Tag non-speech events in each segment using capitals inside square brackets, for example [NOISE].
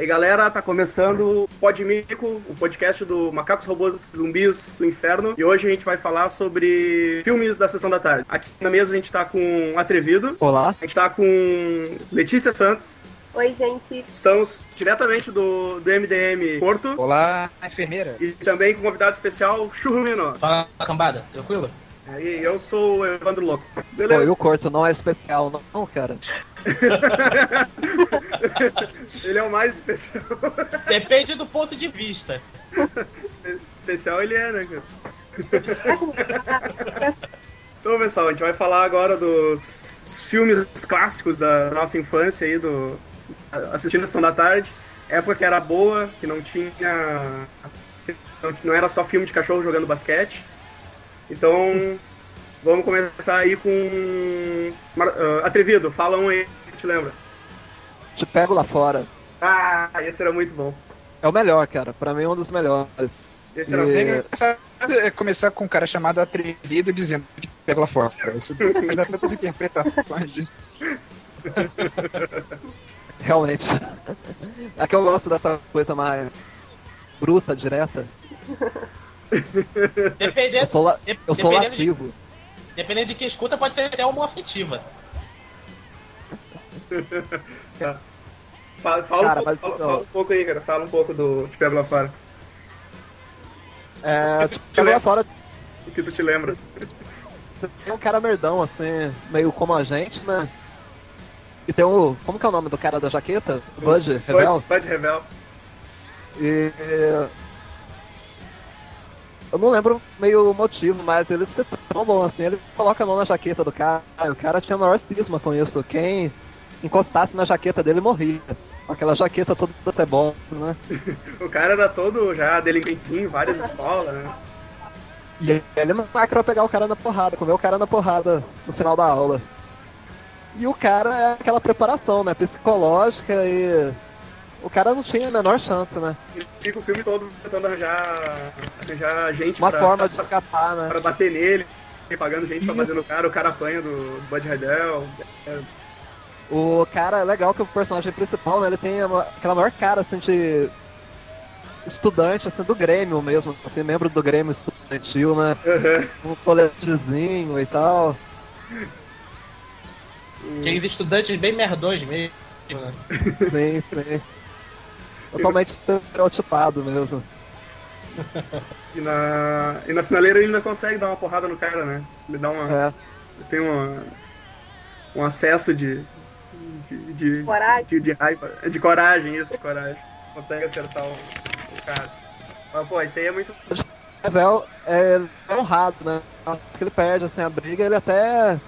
Aí galera, tá começando o Podmico, o podcast do Macacos Robôs Zumbis do Inferno. E hoje a gente vai falar sobre filmes da sessão da tarde. Aqui na mesa a gente tá com Atrevido. Olá. A gente tá com Letícia Santos. Oi, gente. Estamos diretamente do, do MDM Porto. Olá, enfermeira. E também com convidado especial, Churrumino. Fala, cambada, tranquilo? Aí, eu sou o Evandro Louco. Pô, Beleza? e o corto não é especial, não, não, cara. [LAUGHS] ele é o mais especial. Depende do ponto de vista. Espe- especial ele é, né, cara? [LAUGHS] Então, pessoal, a gente vai falar agora dos filmes clássicos da nossa infância aí, do assistindo a Sessão da Tarde. Época que era boa, que não tinha. que não era só filme de cachorro jogando basquete. Então, vamos começar aí com. Ah, Atrevido, fala um aí que te lembra. Te pego lá fora. Ah, esse era muito bom. É o melhor, cara. Pra mim é um dos melhores. Esse era E- é, começar com um cara chamado Atrevido dizendo que pega lá fora. Isso [LAUGHS] dá tantas interpretações disso. [LAUGHS] Realmente. É que eu gosto dessa coisa mais bruta, direta. [LAUGHS] Eu Dependendo, sou, la... eu sou lascivo. Dependendo de quem escuta, pode ser até uma afetiva. [LAUGHS] Fala, fala Cara, um pouco, fala, fala um pouco aí, cara. Fala um pouco do Te Pego Lá Fora. É, te pego lá fora O que tu te lembra? tem um cara merdão, assim, meio como a gente, né? E tem o. Como que é o nome do cara da jaqueta? Bud Revel? Bud, Bud Revel. E. Eu não lembro meio o motivo, mas eles se trombam assim, ele coloca a mão na jaqueta do cara, e o cara tinha maior cisma com isso. Quem encostasse na jaqueta dele morria. Aquela jaqueta toda cebosa, né? [LAUGHS] O cara era todo já delinquentezinho, várias escolas, né? E ele marca pra pegar o cara na porrada, comer o cara na porrada no final da aula. E o cara é aquela preparação, né? Psicológica e. O cara não tinha a menor chance, né? E fica o filme todo tentando arranjar, arranjar gente Uma pra, forma de escapar, né? pra bater nele, pagando gente pra Isso. bater no cara, o cara apanha do Bud Revel. O cara é legal que o personagem principal, né? Ele tem uma- aquela maior cara assim de estudante, assim, do Grêmio mesmo, assim, membro do Grêmio estudantil, né? Um coletezinho e tal. Aqueles estudantes bem merdões mesmo. né? Sim, sim. Totalmente estereotipado mesmo. [LAUGHS] E na, e na finaleira ele ainda consegue dar uma porrada no cara, né? Ele dá uma. É. Ele tem uma, um acesso de. de, de, Coragem. de, de raiva. De coragem, isso, de coragem. Consegue acertar o, o cara. Mas, pô, isso aí é muito. Revel é honrado, né? Porque ele perde assim, a briga, ele até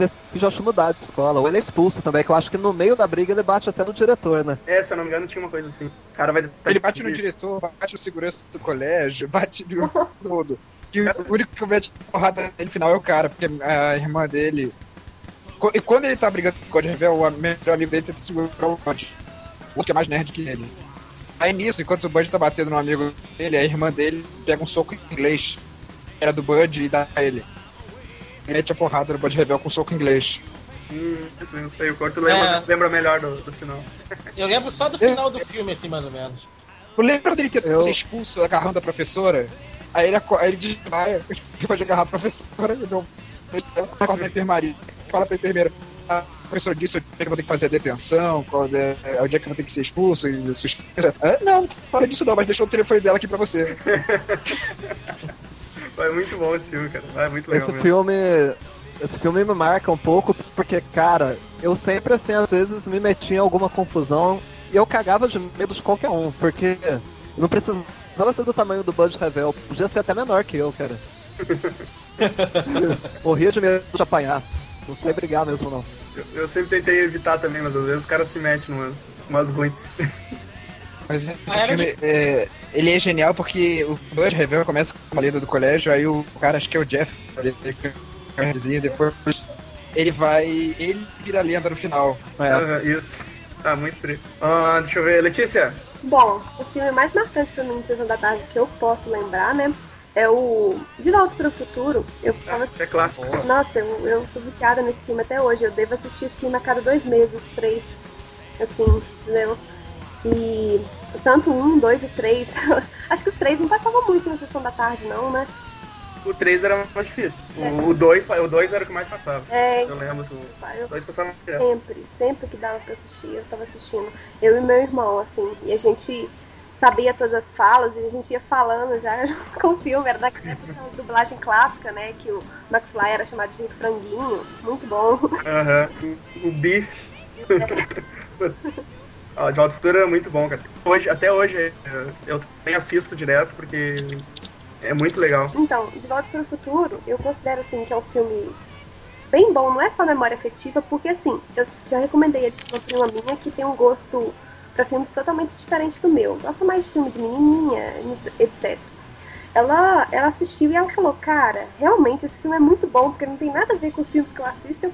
decide acho mudar de escola. Ou ele é expulso também, que eu acho que no meio da briga ele bate até no diretor, né? É, se eu não me engano, tinha uma coisa assim. O cara vai. Ele bate no diretor, bate no segurança do colégio, [LAUGHS] bate no [LAUGHS] tudo. E o único que mete porrada no final é o cara, porque a irmã dele. E quando ele tá brigando com o Code Revel, o melhor amigo dele tenta segurar o Bud. O que é mais nerd que ele. Aí nisso, enquanto o Bud tá batendo no amigo dele, a irmã dele pega um soco em inglês. Era do Bud e dá a ele. Mete a porrada no Bud Revel com um soco em inglês. Hum, isso mesmo, sei. O corto lembra, É. lembra melhor do, do final. Eu lembro só do final do filme, assim, mais ou menos. Eu lembro dele ter Eu- ser expulso agarrando a professora. Aí ele, aí ele desmaia, depois de agarrar a professora, ele deu ele acorda na enfermaria. Fala pra enfermeira, a professora disse o dia que eu vou ter que fazer a detenção, quando é, é o dia que eu vou ter que ser expulso e suspensa. Ah, não, não fala disso não, mas deixou o telefone dela aqui pra você. [LAUGHS] É muito bom esse filme, cara. É muito legal Esse mesmo. filme. Esse filme me marca um pouco porque, cara, eu sempre assim, às vezes me metia em alguma confusão e eu cagava de medo de qualquer um, porque não precisava ser do tamanho do Bud Revel, podia ser até menor que eu, cara. [LAUGHS] Morria de medo de apanhar. Não sei brigar mesmo, não. Eu, eu sempre tentei evitar também, mas às vezes os caras se metem numas, umas ruins. Mas esse filme, é, ele é genial porque o Bud Revel começa com a lenda do colégio, aí o cara, acho que é o Jeff, depois ele vai, ele vira lenda no final. É. Ah, isso. Ah, muito frio. Ah, deixa eu ver. Letícia, Bom, o filme mais marcante pra mim de Sessão da Tarde que eu posso lembrar, né? É o De Volta para o Futuro. Eu ficava isso é clássico. Nossa, eu, eu sou viciada nesse filme até hoje. Eu devo assistir esse filme a cada dois meses, três. Assim, entendeu? E tanto um, dois e três. [LAUGHS] Acho que os três não passavam muito na sessão da tarde, não, né? O 3 era mais difícil. O 2 o dois era o que mais passava. É, Eu lembro. O eu 2 passava sempre, sempre que dava pra assistir, eu tava assistindo. Eu e meu irmão, assim, e a gente sabia todas as falas e a gente ia falando já [LAUGHS] com o filme, era daquela dublagem clássica, né? Que o McFly era chamado de franguinho, muito bom. Aham. O, o Biff. Ó, [LAUGHS] de Volta ao Futuro era muito bom, cara. Hoje, até hoje eu- também assisto direto porque é muito legal. Então, De Volta para o Futuro, eu considero assim que é um filme bem bom, não é só memória afetiva, porque assim, eu já recomendei ele pra uma prima minha que tem um gosto pra filmes totalmente diferente do meu. Gosta mais de filme de menininha, etc. Ela, ela assistiu e ela falou, cara, realmente esse filme é muito bom, porque não tem nada a ver com os filmes que eu assisto, eu,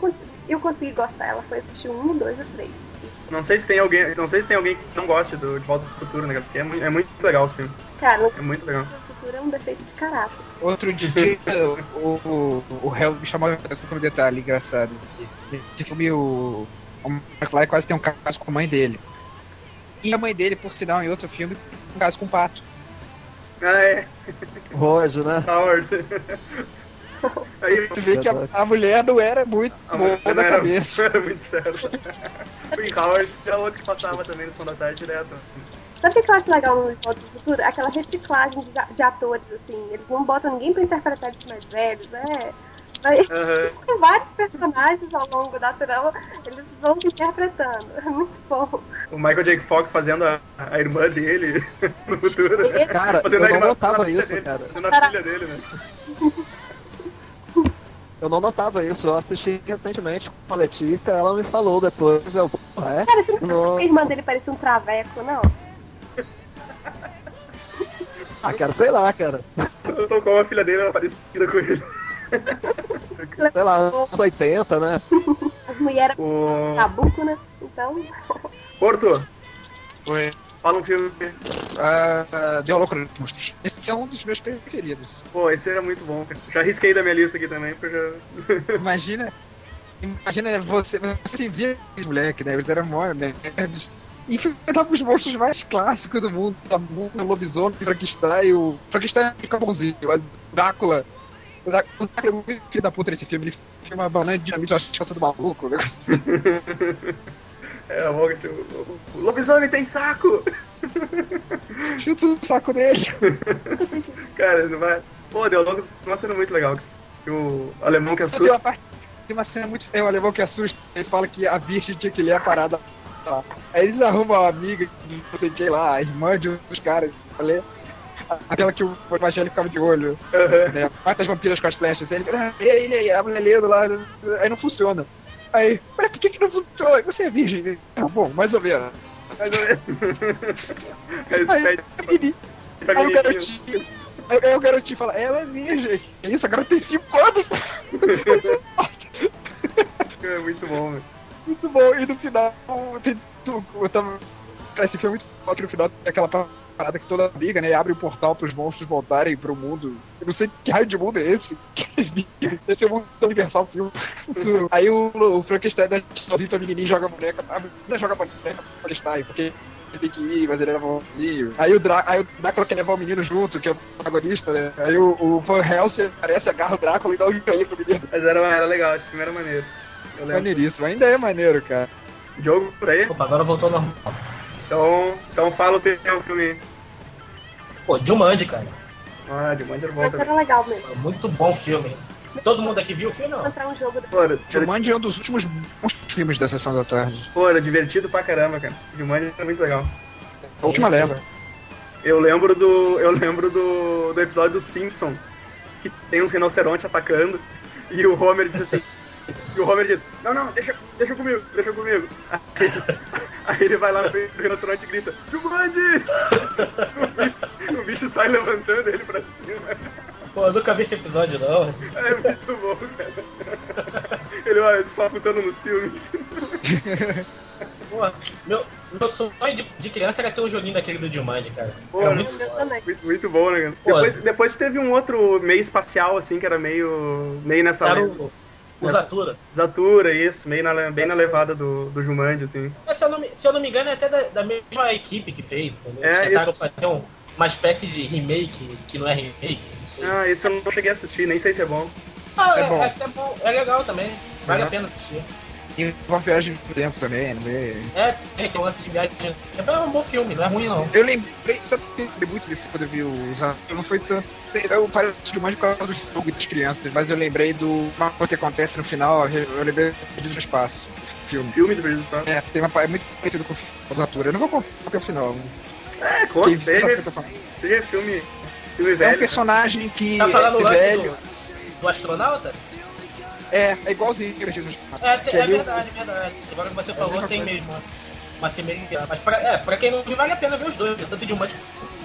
eu consegui gostar. Ela foi assistir um, dois e três. Não sei se tem alguém, não sei se tem alguém que não goste do De Volta ao Futuro, né? cara? Porque é, mui- é muito legal esse filme. Cara, É muito legal. o futuro é um defeito de caráter. Outro dia, o, o, o Hell me chamou a atenção por um detalhe engraçado. Esse filme, o, o McFly quase tem um caso com a mãe dele. E a mãe dele, por sinal, em outro filme, tem um caso com o pato. Ah, é. Hoje, né? Howard. Aí Tu vê que a, a mulher não era muito a boa da era, cabeça. não [LAUGHS] era muito certo. O Howard era outro que passava também no Som da Tarde direto. Sabe o que eu acho legal no Volta pro Futuro? Aquela reciclagem de, de atores, assim. Eles não botam ninguém pra interpretar eles mais velhos, é. Vai, Aham. [LAUGHS] tem vários personagens ao longo da trama, eles vão se interpretando. É muito bom. O Michael J. Fox fazendo a, a irmã dele [LAUGHS] no futuro. Cara, Fazendo eu a não irmã- notava isso, dele, cara. Fazendo a filha dele, né? Eu não notava isso. Eu assisti recentemente com a Letícia, ela me falou depois. Eu, é? Cara, você não Não. acha que a irmã dele parecia um traveco, não? Ah, cara, sei lá, cara. Eu tô com a filha dele, era parecida com ele. Sei lá, uns 80, né? As mulheres O- tabuco, né? Então, Porto, Foi. Fala um filme. Uh, Deu louco nos monstros. Esse é um dos meus preferidos. Pô, esse era muito bom. cara. Já risquei da minha lista aqui também, porque eu já. [LAUGHS] Imagina. Imagina você. Você via os moleques, né? Eles eram mó nerds. E enfrentava os monstros mais clássicos do mundo. A mundo, o lobisomem, o Frankenstein, o. Frankenstein fica bonzinho, o Drácula. O Drá- o Drácula é muito filho da puta nesse filme. Ele filma uma banana de dinamite na chance do maluco. Né? [LAUGHS] É, o, o, o lobisomem tem saco! [LAUGHS] Chuta o saco dele. [LAUGHS] Cara, não vai. Pô, deu logo uma cena muito legal. O alemão que Tem uma, assusta. parte, tem uma cena muito feia, o alemão que assusta, ele fala que a Virgem tinha que ler a parada lá. Aí eles arrumam uma amiga, não sei quem lá, a irmã de um dos caras, pra ler. Aquela que o Evangelho ficava de olho, Aham. né? Mata as vampiras com as flechas. Ele ah, ele aí, a mulher lendo lá, aí não funciona. Aí, mas por que que não funciona? Você é virgem? Ah, bom, mais ou menos. Mais ou menos. Aí eles [LAUGHS] Aí, aí, aí o garotinho, aí, aí o garotinho fala, ela é virgem. Que Isso, agora tem 5 anos. [LAUGHS] É muito bom, velho. Muito bom, e no final tem. Eu tava. Esse filme é muito foda no final tem aquela parada que toda briga, né? E abre o portal pros monstros voltarem pro mundo. Eu não sei que raio de mundo é esse. [LAUGHS] Esse é o mundo do universal filme. Aí o, o Frankenstein dá sozinho pra menininha e joga a boneca. A menina joga a boneca pra Frankenstein, porque ele tem que ir, mas ele leva sozinho. Aí o, Drá aí o Drácula quer levar o menino junto, que é o protagonista, né? Aí o, o Van Helsing aparece, agarra o Drácula e dá um joelho pro menino. Mas era, era legal, esse filme era maneiro. Eu lembro. Maneiríssimo, ainda é maneiro, cara. Jogo por aí? Opa, agora voltou ao normal. Então, então fala o teu filme. Pô, Jumanji, cara. Ah, Mandy era bom era legal mesmo. Muito bom filme. Todo mundo aqui viu o filme, não? Encontrar um jogo Pô, era, era, Jumanji é um dos últimos bons filmes da Sessão da Tarde. pô, era divertido pra caramba, cara. Jumanji era muito legal. A última leva. Eu lembro do. Eu lembro do, do episódio do Simpson, que tem uns rinocerontes atacando, e o Homer diz assim. E o Homer diz, não, não, deixa, deixa comigo, deixa comigo. Aí, [LAUGHS] aí ele vai lá no meio do rinoceronte e grita, Jumanji! O bicho, o bicho sai levantando ele pra cima. Pô, eu nunca vi esse episódio, não. É muito bom, cara. Ele, olha, só funciona nos filmes. Pô, meu, meu sonho de, de criança era ter um joguinho daquele do Jumanji, cara. Pô, Era muito. Muito, muito bom, né, cara? Depois, depois teve um outro meio espacial, assim, que era meio. meio nessa. Era o, O Zatura. Zatura, isso, meio na, bem na levada do, do Jumanji, assim. Mas, se, eu não me, se eu não me engano, é até da, da mesma equipe que fez, entendeu? É, Tentaram isso. fazer um- uma espécie de remake que não é remake, não. Ah, esse eu não cheguei a assistir, nem sei se é bom. Ah, é é, bom. é, é bom, é legal também. Vale Uhum. a pena assistir. E uma viagem no tempo também, no meio. É, tem um lance de viagem. É um bom filme, não é ruim não. Eu lembrei, sabe que eu lembrei muito desse quando eu vi o Zatura? Não foi tanto. Eu parei de mais por causa do jogo das crianças, mas eu lembrei do. Uma coisa que acontece no final, eu lembrei do Espaço. do Filme. Filme do Perdido do Espaço. É, tem uma, é muito parecido com o Zatura. Eu não vou contar porque é o final. É, Quem conta, seja, eu seja filme, filme É um velho. personagem que Tá falando é velho. do, do astronauta? É, é igualzinho Espaço. É, Que é o- verdade, é verdade. Agora que você falou, mesma tem coisa. mesmo semelhança. Mas pra, é, pra quem não viu, vale a pena ver os dois, tanto de uma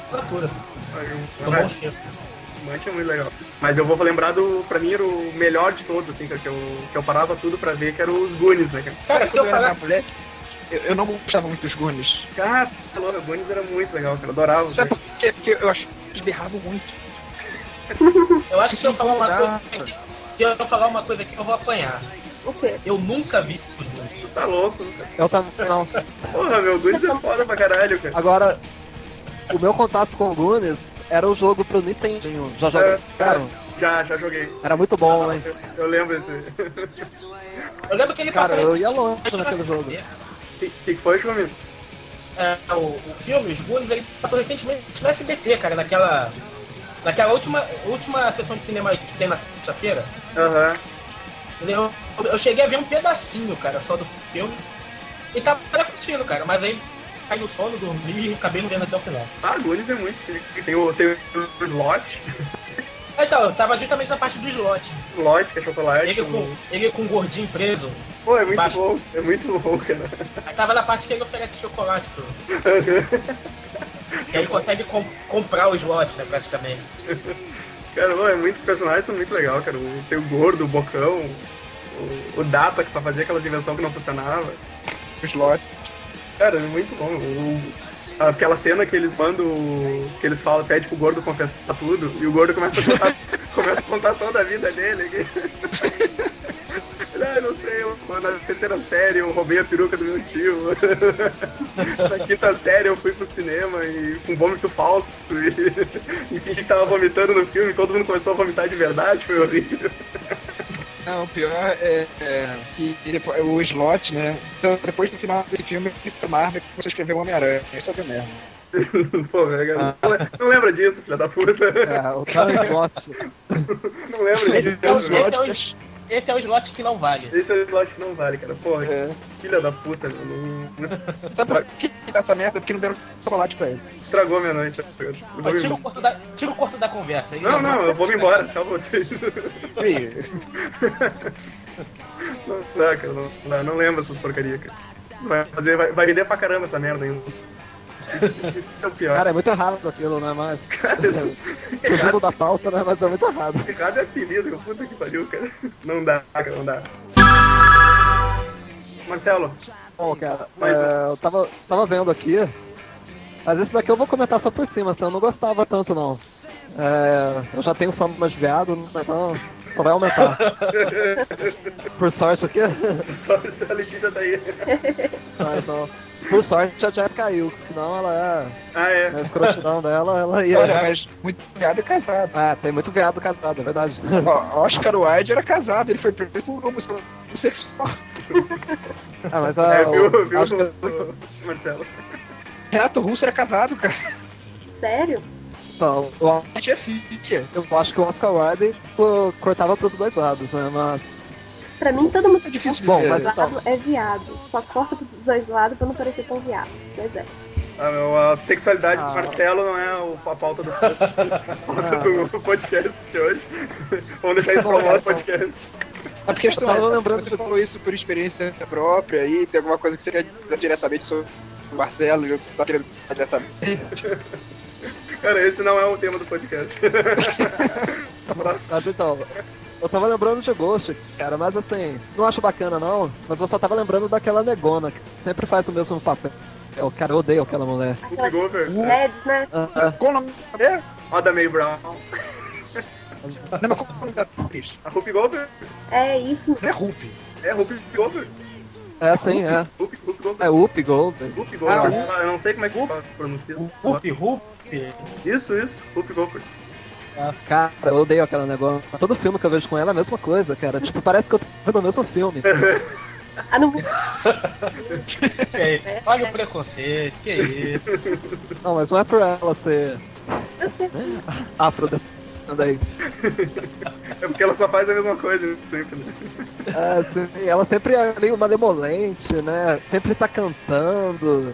quanto São bons filmes. Mancha é muito legal. Mas eu vou lembrar do. Pra mim era o melhor de todos, assim, que eu, que eu parava tudo pra ver, que era os Goonies, né? cara? Cara, eu quando eu era moleque, eu, eu não gostava muito dos Goonies. Cara, tá louco, o Goonies era muito legal, cara. Eu adorava. Sabe por quê? Porque eu acho que eles berravam muito. Eu acho que se eu falar uma Ah. coisa se eu falar uma coisa aqui, eu vou apanhar. O quê? Eu nunca vi os tá louco, cara. Eu também não. Porra, meu, Goonies é foda pra caralho, cara. Agora, o meu contato com o Goonies era o jogo pro Nintendinho. Já joguei. É, Cara, Já, já joguei. era muito bom, hein? Eu, eu lembro esse. Eu lembro que ele Cara, passou- eu ia longe naquele jogo. O que, que foi, Chumir? É, o, o filme, os Goonies, ele passou recentemente no SBT, cara, naquela. Naquela última, última sessão de cinema que tem na sexta-feira. Aham. Eu, eu cheguei a ver um pedacinho, cara, só do filme. E tava curtindo, cara, mas aí caí no sono, dormi e acabei não vendo até o final. Ah, Goonies é muito. Tem, o, tem o slot. Ah, Então, eu tava justamente na parte do slot. Slot, que é chocolate. Ele com, ele com um gordinho preso. Pô, é muito Baixo. bom. É muito bom, cara. Aí tava na parte que ele oferece chocolate pro. Que aí consegue com- comprar o slot, né, praticamente. [LAUGHS] Cara, pô, é muitos personagens são muito legais, cara. Tem o gordo, o bocão, o, o Data que só fazia aquelas invenções que não funcionavam. O slot. Cara, é muito bom. O- aquela cena que eles mandam. que eles falam, pede pro gordo confessar tudo, e o gordo começa a contar, [LAUGHS] começa a contar toda a vida dele. [LAUGHS] Ah, não sei, eu, na terceira série eu roubei a peruca do meu tio. [LAUGHS] na quinta série eu fui pro cinema e com vômito falso e, e fingi que tava vomitando no filme, todo mundo começou a vomitar de verdade, foi horrível. Não, o pior é, é que depois, o slot, né? Então, depois do final desse filme, foi Marvel que você escreveu Homem-Aranha. Isso é o que merda. [LAUGHS] Pô, velho, não, lembra disso, filha da puta. É, o cara [LAUGHS] gosta. Não lembra disso. é, o, os esse, é o, slot- é o slot que não vale. Esse eu acho que não vale, cara. Pô, É. filha da puta, meu, não, não Sabe por que que dá essa merda? Porque não deram chocolate pra ele. estragou minha noite. Eu Ó, vou me Tira o corto da, tira o corto da conversa. aí. Não, não, eu vou me embora. Tchau pra vocês. Aí, [LAUGHS] Não dá, cara. Não, não, não lembro essas porcarias, cara. Vai, fazer, vai, vai vender pra caramba essa merda ainda. Isso, é o pior. Cara, é muito errado aquilo, né? Mas. Cara, Fugindo [LAUGHS] da pauta, né? Mas é muito errado. errado é apelido, puta que pariu, cara. Não dá, cara, não dá. Marcelo, Bom, cara, Mas- é, eu tava, tava vendo aqui. Mas esse daqui eu vou comentar só por cima, assim, eu não gostava tanto não. É, eu já tenho fama de viado, então só vai aumentar. Por sorte aqui. só a Letícia tá aí. Ah, então, por sorte a Jess caiu, senão ela é. Ah, é. Na escrotidão dela, ela ia. olha, mas muito viado é casado. Ah, tem muito viado casado, é verdade. Ó, Oscar Wilde era casado, ele foi preso por homossexual. Ah, mas a. É, viu, o- viu, acho que- Marcelo? Renato Russo era casado, cara. Sério? Então, gente é eu acho que o Oscar Wilde pô, cortava pros dois lados, né? Mas. Pra mim, todo mundo É difícil Bom, mas- viado é viado. Só corta dos dois lados pra não parecer tão viado. Mas é. Ah, meu, a sexualidade Ah. do Marcelo não é o- a pauta do, [LAUGHS] pauta do podcast de hoje. Vamos deixar isso um outro podcast. A questão Eu tava é, lembrando você falou isso por experiência própria aí, tem alguma coisa que você quer dizer diretamente sobre o Marcelo, eu tá querendo dizer diretamente. [LAUGHS] Cara, esse não é o tema do podcast. [LAUGHS] Próximo. Mas então, eu tava lembrando de Ghost, cara, mas assim, não acho bacana não, mas eu só tava lembrando daquela negona, que sempre faz o mesmo papel. Eu, cara, eu odeio aquela mulher. Aquela Google, Neds, né? Qual o nome dele? Roda May Brown. Não, mas é o nome da atriz? A Rupi Goldberg? É isso. Não é Rupi. É, Rupi Goldberg. É, sim, é. Rupi, Rupi Goldberg. É Whoop Goldberg. Rupi Goldberg. Ah, eu não sei como é que se pronuncia. Rup, Rup. Isso, isso. Rupi Goldberg. Cara, eu odeio aquele negócio. Todo filme que eu vejo com ela é a mesma coisa, cara. Tipo, parece que eu tô vendo o mesmo filme. Ah, não. [LAUGHS] Que é- Olha o preconceito, que isso. Não, mas não é por ela ser sei. afrodescendente. É porque ela só faz a mesma coisa sempre, né? É, sim, ela sempre é meio malemolente, né? Sempre tá cantando.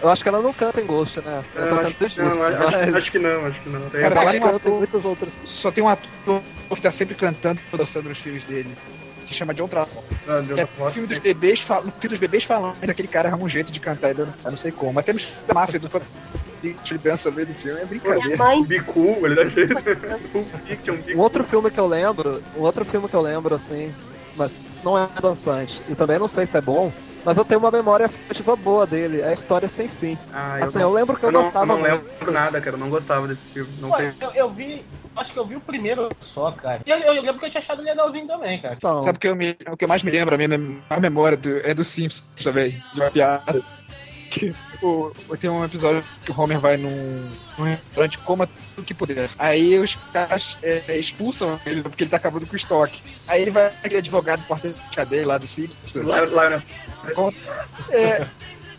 Eu acho que ela não canta em Ghost, né? Eu tô Eu acho, injusto, não, acho, mas [LAUGHS] acho que não, acho que não. Tem- Cara, ela é um ator- muitos outros. Só tem um ator que tá sempre cantando e dançando nos filmes dele. Se chama John Travolta. Ah, Que é filme dos bebês fal... no filme dos bebês falando daquele cara arruma um jeito de cantar, ele eu não sei como. Até no máfia do ele dança no meio do filme, é brincadeira. mãe. Bicu, ele dá jeito. [LAUGHS] Um Fiction, Um Bicu. outro filme que eu lembro, um outro filme que eu lembro, assim, mas isso não é dançante, e também não sei se é bom, mas eu tenho uma memória afetiva boa dele, é a História Sem Fim. Ah, eu, Assim, eu lembro que eu, eu não, gostava não muito. lembro nada, cara. Eu não gostava desse filme. Não Pô, sei. eu, eu vi. Acho que eu vi o primeiro só, cara. E eu, eu lembro que eu tinha achado legalzinho também, cara. Então, Sabe o que, eu me- o que eu mais me lembro, a minha a memória do- é do Simpsons também, de uma piada. O, tem um episódio que o Homer vai num, num restaurante coma tudo que puder. Aí os caras é, expulsam ele porque ele tá acabando com o estoque. Aí ele vai aquele advogado porta de cadeia lá do Simpsons. Lá, lá, né? É,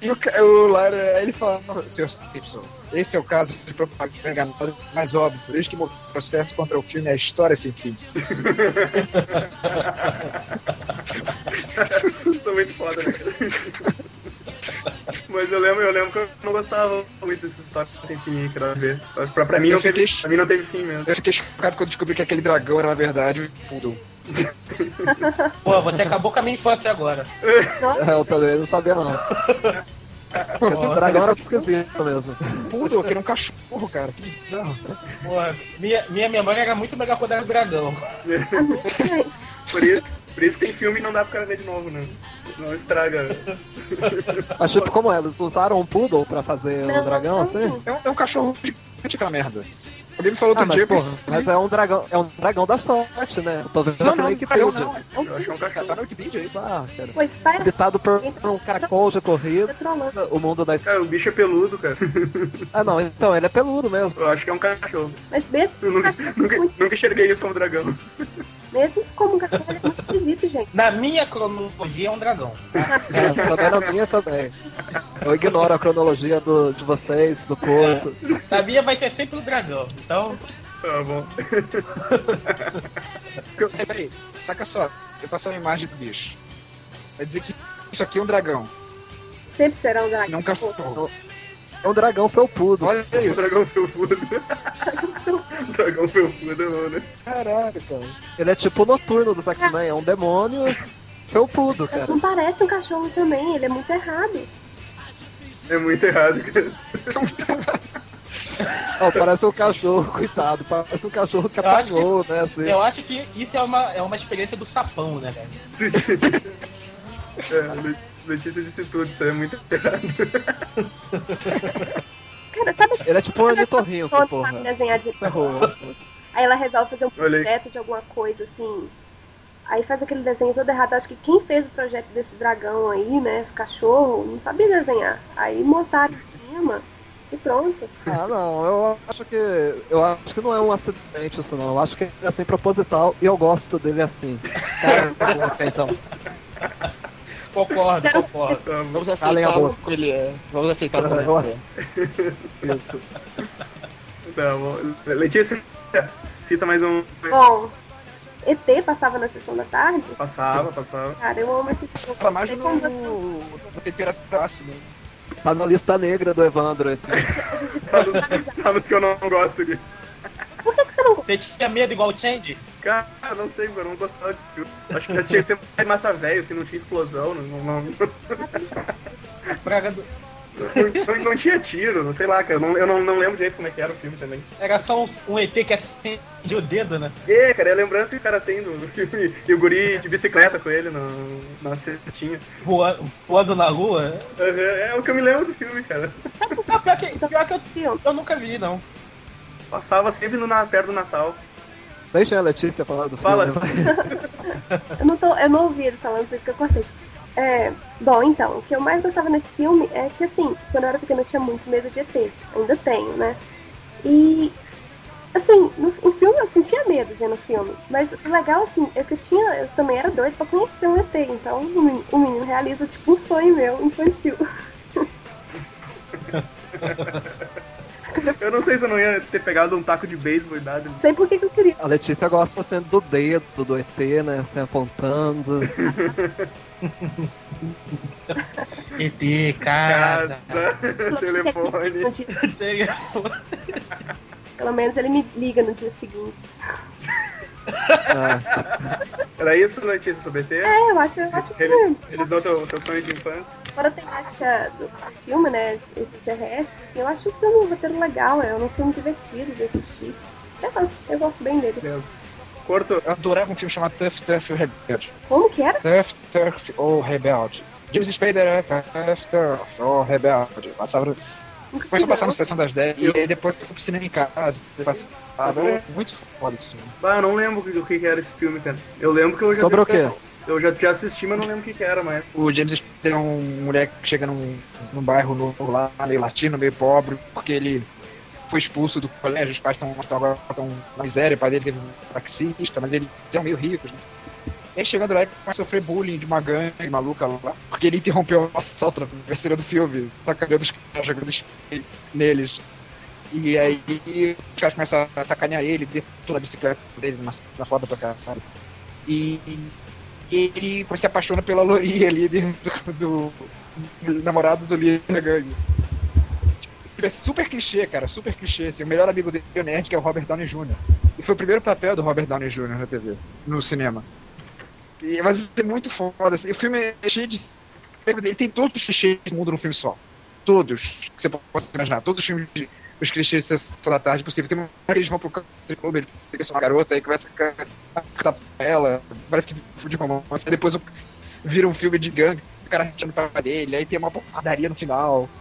e o, o Lara, ele fala, "Não, senhor Simpson, esse é o caso de propaganda enganosa mais óbvio, desde que o processo contra o filme é a história sem fim. [LAUGHS] Sou muito foda, né? [LAUGHS] [LAUGHS] Mas eu lembro, eu lembro que eu não gostava muito desses histórias sem fim cara, ver. Pra, pra, mim Eu não teve, fiquei- pra mim não teve fim mesmo. Eu fiquei chocado quando descobri que aquele dragão era, na verdade, um poodle. [LAUGHS] Pô, você acabou com a minha infância agora. é, eu também não sabia não. [LAUGHS] Esse dragão era esquisito mesmo. Poodle, que era um cachorro, cara. Que bizarro. Porra, minha, minha memória era muito melhor quando era dragão. Por isso, por isso que tem filme e não dá pro cara ver de novo, né? Não estraga. [LAUGHS] Mas tipo, como é? Eles usaram um poodle pra fazer Não, um dragão, não. assim? É um, é um cachorro gigante aquela merda. Alguém me falou Ah, outro mas dia, porra, mas é um dragão, é um dragão da sorte, né? Eu tô vendo Não, não, na dragão não. É um Eu acho que um filme. Tá cachorro. na Wikipedia aí. Ah, cara. Pois tá Habitado por um caracol de corrida, o mundo da Cara, o bicho é peludo, cara. [LAUGHS] Ah não, então ele é peludo mesmo. Eu acho que é um cachorro. Mas mesmo, Eu nunca, nunca, nunca enxerguei isso como dragão. Mesmo como um cachorro, ele é muito esquisito, gente. Na minha cronologia é um dragão. [LAUGHS] É, também na minha também. Eu ignoro a cronologia do, de vocês, do curso. Na minha vai ser sempre o dragão. Então, Tá bom. Peraí, peraí, saca só. Eu passei uma imagem do bicho. Vai dizer que isso aqui é um dragão, Sempre será um dragão. não um cachorro. É um dragão felpudo. Olha O isso. dragão felpudo. [LAUGHS] dragão felpudo, não, né? Caralho, cara. Ele é tipo o noturno do X-Men, é um demônio felpudo, cara. não parece um cachorro também, ele é muito errado. É muito errado, cara. [LAUGHS] Ó, parece um cachorro, coitado. Parece um cachorro que Eu que- apanhou, né? Assim. eu acho que isso é uma, é uma experiência do sapão, né, cara? [LAUGHS] É, Letícia disse tudo, isso aí é muito errado. [LAUGHS] Cara, sabe Ele é tipo um ornitorrinco, porra. sabe desenhar de Terror. [LAUGHS] Aí ela resolve fazer um projeto de alguma coisa, assim. Aí faz aquele desenho todo errado. Acho que quem fez o projeto desse dragão aí, né? Cachorro, não sabia desenhar. Aí montaram em cima e pronto. Ah, não, eu acho que. Eu acho que não é um acidente isso não. Eu acho que ele é assim proposital e eu gosto dele assim. Cara, [LAUGHS] tá ok, então. Concordo, Zero- concordo. Tá. Vamos aceitar boca. como ele é. Vamos aceitar como Eu- ele é. Isso. Tá bom. Letícia, cita mais um. Bom, ET passava na sessão da tarde. Passava, passava. Cara, eu amo esse filme. Fala mais no, na temperatura máxima. Tá na lista negra do Evandro. Esse. [LAUGHS] a gente Tá nos- Tá nos que eu não gosto aqui. Não Você tinha medo igual o Change? Cara, não sei, eu não gostava desse filme. Acho que já tinha que ser mais massa velho, assim, não tinha explosão, não, não, Praga do- não- não tinha tiro, não sei lá, cara. Eu não, eu não, não lembro direito como é que era o filme também. Era só um, um ET que acende o dedo, né? E, cara, é a lembrança que o cara tem do, do filme e o guri de bicicleta com ele no, na cestinha. Voando, voando na lua. Uhum, É o que eu me lembro do filme, cara. Não, pior que, pior que eu, eu nunca vi, não. Passava sempre no, na, perto do Natal. Deixa a Letícia falar do Fala. filme. [LAUGHS] Eu não, tô, eu não ouvi eles falando, por isso que eu cortei. É, bom, então, o que eu mais gostava nesse filme é que, assim, quando eu era pequena eu tinha muito medo de ET. Ainda tenho, né? E, assim, no, o filme eu sentia medo vendo o filme. Mas o legal, assim, é que eu tinha, eu também era doida pra conhecer um ET. Então o menino, o menino realiza, tipo, um sonho meu, infantil. [LAUGHS] [LAUGHS] [LAUGHS] Eu não sei se eu não ia ter pegado um taco de beisebol e dado. Não sei por que, que eu queria. A Letícia gosta sendo do dedo do ET, né? Assim, apontando. [LAUGHS] ET, casa. Casa, telefone. Dia- [LAUGHS] Pelo menos ele me liga no dia seguinte. Ah, Era isso, Letícia, sobre ET? É, eu acho, eu acho que Ele- Eles dão teu, teu sonho de infância. fora a temática do filme, né? Esse terrestre, eu acho o filme um roteiro legal, é um filme divertido de assistir. Sei lá, eu gosto bem dele. Beleza. Corto. Eu adorava um filme chamado Tough, Tough ou Rebelde. Como que era? Tough, Tough ou Rebelde. James Spader era Tough, Tough ou Rebelde. Passava, começou a passar não. na sessão das 10 e aí depois foi pro cinema em casa. Passava, era muito foda esse filme. Ah, eu não lembro o que, que era esse filme, cara. Eu lembro que eu já. Sobre o quê? Eu já, já assisti, mas não lembro o que, que era, mas. O James Spader é um moleque que chega num, num bairro novo lá, meio latino, meio pobre, porque ele foi expulso do colégio, os pais estão agora estão na miséria, o pai dele é um taxista, mas eles são meio ricos, né? Aí chegando lá, ele começa a sofrer bullying de uma gangue maluca lá, porque ele interrompeu o assalto na terceira do filme, sacaneando os caras, jogando neles. E aí os caras começam a sacanear ele, detona a bicicleta dele na, na foda pra cá? E, e ele se apaixona pela Loria ali dentro do, do namorado do líder da gangue. Tipo, é super clichê, cara, super clichê. Assim, o melhor amigo dele é o nerd, que é o Robert Downey Jr. E foi o primeiro papel do Robert Downey Jr. na TV, no cinema. E, mas é muito foda. Assim, o filme é cheio de. Ele tem todos os clichês do mundo num filme só. Todos que você possa imaginar. Todos os filmes de, os clichês de sessão da tarde possível. Tem uma que eles vão pro country club, ele tem uma garota, aí começa a cantar pra ela, parece que de romance. Aí depois vira um filme de gangue, o cara achando pra dele, aí tem uma porradaria no final.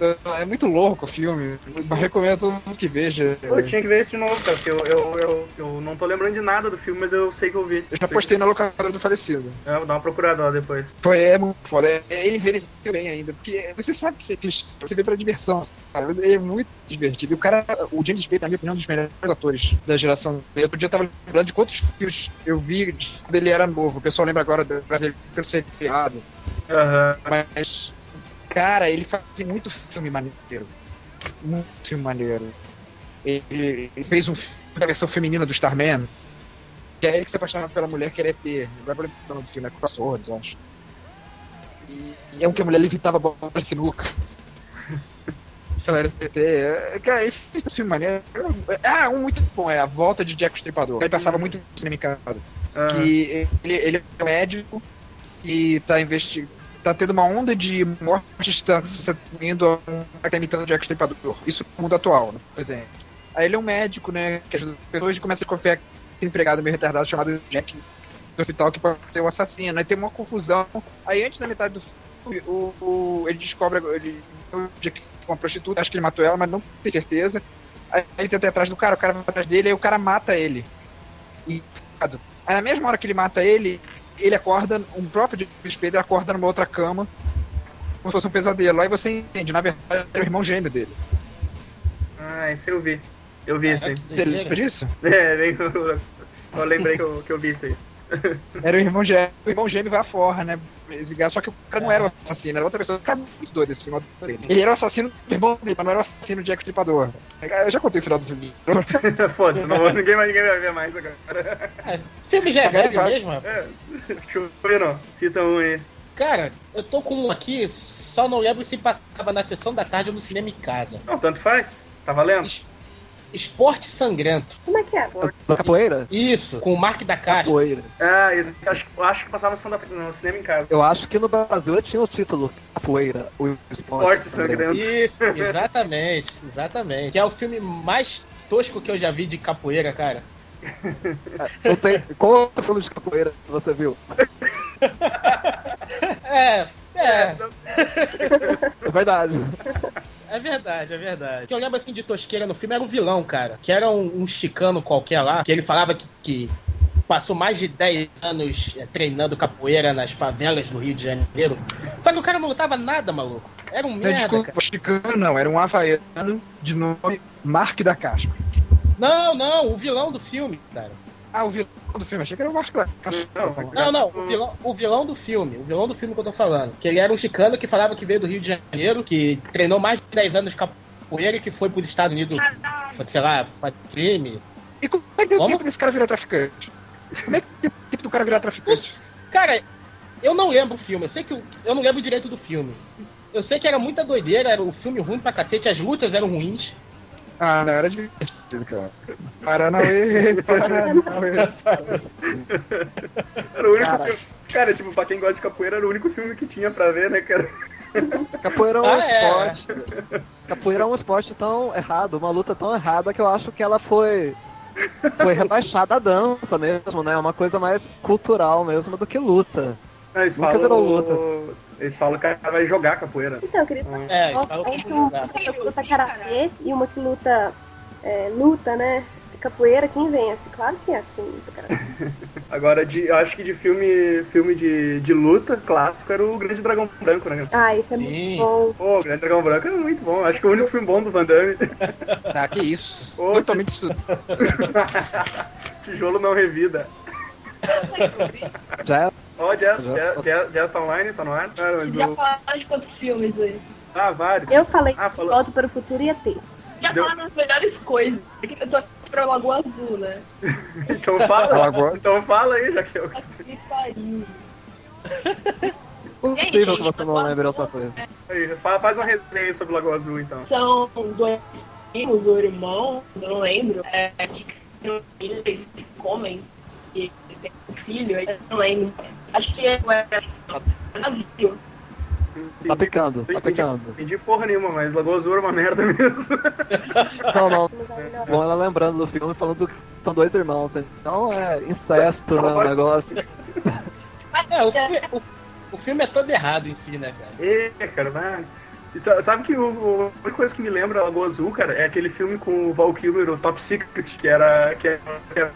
Então, É muito louco o filme. Eu recomendo a todo mundo que veja. Eu tinha que ver esse de novo, cara, porque eu, eu, eu, eu não tô lembrando de nada do filme, mas eu sei que eu vi. Eu já postei na locadora do falecido. É, vou dar uma procurada lá depois. Foi, é muito foda. É, ele envelheceu bem ainda. Porque você sabe que você, vê pra diversão, sabe? É muito divertido. E o cara, o James Spader, na minha opinião, é um dos melhores atores da geração dele. Outro dia eu tava lembrando de quantos filmes eu vi quando ele era novo. O pessoal lembra agora do Brasil pelo ser criado. Aham. Mas, cara, ele faz muito filme maneiro. Muito filme maneiro. Ele, ele fez um filme da versão feminina do Starman. Que é ele que se apaixonava pela mulher que ele é ter. Vai o nome do filme, é Crosswords, eu acho. E, e é um que a mulher levitava a bola pra sinuca. [LAUGHS] Ela era TT. É, Cara, ele fez um filme maneiro. Ah, um muito bom, é A Volta de Jack o Estripador. Ele passava muito no cinema em casa aham. que ele, ele é um médico e tá investigando. Tá tendo uma onda de mortes tá indo a um tá imitando Jack Stripador. Isso no mundo atual, né? Por exemplo. Aí ele é um médico, né? Que ajuda as pessoas e começa a confiar que tem um empregado meio retardado chamado Jack do hospital que pode ser o assassino. Aí tem uma confusão. Aí antes da metade do filme, o, o- ele descobre. Ele, o Jack com uma prostituta, acho que ele matou ela, mas não tem certeza. Aí ele tenta ir atrás do cara, o cara vai atrás dele, aí o cara mata ele. E Aí na mesma hora que ele mata ele, ele acorda, um próprio James Spader acorda numa outra cama, como se fosse um pesadelo. Aí você entende, na verdade, é o irmão gêmeo dele. Ah, esse eu vi. Eu vi esse aí. Você lembra disso? É, eu, [LAUGHS] eu lembrei que eu, que eu vi isso aí. [LAUGHS] Era o irmão gêmeo. O irmão gêmeo vai à forra, né? Só que o cara não era o assassino, era outra pessoa. O cara é muito doido esse filme. eu adorei. Ele era o assassino do irmão dele, mas não era o assassino de Jack Stripador. Eu já contei o final do filme. [LAUGHS] Foda-se, ninguém, vai, ninguém vai ver mais agora. O filme já é Agora velho vai. mesmo. É, deixa eu ver, não. Cita um aí. Cara, eu tô com um aqui, só não lembro se passava na sessão da tarde ou no cinema em casa. Não, tanto faz. Tá valendo? Es- Esporte Sangrento. Como é que é? Da capoeira? Isso, com o Mark da Caixa. Capoeira. Ah, isso, acho, acho que passava no cinema em casa. Eu acho que no Brasil eu tinha o título Capoeira. O Esporte sangrento. Isso, exatamente, exatamente. Que é o filme mais tosco que eu já vi de capoeira, cara. Não tem... Qual outro filme de capoeira que você viu? [LAUGHS] É, é. É verdade. É verdade, é verdade. O que eu lembro assim de tosqueira no filme era o vilão, cara. Que era um, um chicano qualquer lá, que ele falava que, que passou mais de 10 anos é, treinando capoeira nas favelas do Rio de Janeiro. Só que o cara não lutava nada, maluco. Era um merda, desculpa, cara. chicano não, era um havaiano de nome Mark da Casca. Não, não, o vilão do filme, cara. Ah, o vilão do filme, achei que era o Casca. Não, não, o vilão, o vilão do filme, o vilão do filme que eu tô falando. Que ele era um chicano que falava que veio do Rio de Janeiro, que treinou mais de 10 anos capoeira e que foi pros Estados Unidos, sei lá, fazer crime. E como é que deu Como? tempo desse cara virar traficante? Como é que deu tempo do cara virar traficante? Cara, eu não lembro o filme, eu sei que o- eu não lembro direito do filme. Eu sei que era muita doideira, era um filme ruim pra cacete, as lutas eram ruins. Ah, não, era divertido, cara. Paranauê, [LAUGHS] Paranauê. Era o único Cara. filme. Cara, tipo, pra quem gosta de capoeira, era o único filme que tinha pra ver, né, cara? Capoeira é um Ah, é. esporte. Capoeira é um esporte tão errado, uma luta tão errada que eu acho que ela foi. Foi rebaixada a dança mesmo, né? É uma coisa mais cultural mesmo do que luta. Eles Nunca falam, virou luta. Eles falam que o cara vai jogar capoeira. Então, eu queria saber. É, jogar. que luta karatê e uma que luta. É, luta, né? Capoeira, quem vence? Claro que é luta karatê. [LAUGHS] Agora, de, eu acho que de filme, filme de, de luta clássico era o Grande Dragão Branco, né? Ah, isso é Sim. muito bom. Pô, o Grande Dragão Branco é muito bom. Acho que é o único filme bom do Van Damme. [LAUGHS] Ah, que isso. Ô, Totalmente isso. [LAUGHS] Tijolo não revida. Jazz. Ó, Jazz, Já- Jazz, Jazz, Jazz tá online, tá no ar? Cara, mas Já o... falaram de quantos filmes aí? Ah, vários. Eu falei Ah, de falou. Volta para o Futuro ia ter. Já Deu- falaram as melhores coisas. Eu tô aqui pra Lagoa Azul, né? Então fala. Então fala aí, já que eu. Que pariu. Possível que você não lembre outra coisa. Aí, fa- faz uma resenha sobre Lagoa Azul, então. São dois primos ou irmãos, eu não lembro, é, que eles se comem e tem um filho, eu não lembro. Acho que é Tá picando, tá picando. entendi porra nenhuma, mas Lagoa Azul era uma merda mesmo. [LAUGHS] Não, não. Mas não. Bom, ela lembrando do filme falando que são dois irmãos. Então é incesto, né? O negócio. É, o filme, o, o filme é todo errado em si, né, cara? É, cara, sa- Sabe que o, o- a única coisa que me lembra Lagoa Azul, cara, é aquele filme com o Val Kilmer, o Top Secret, que era. que era, que era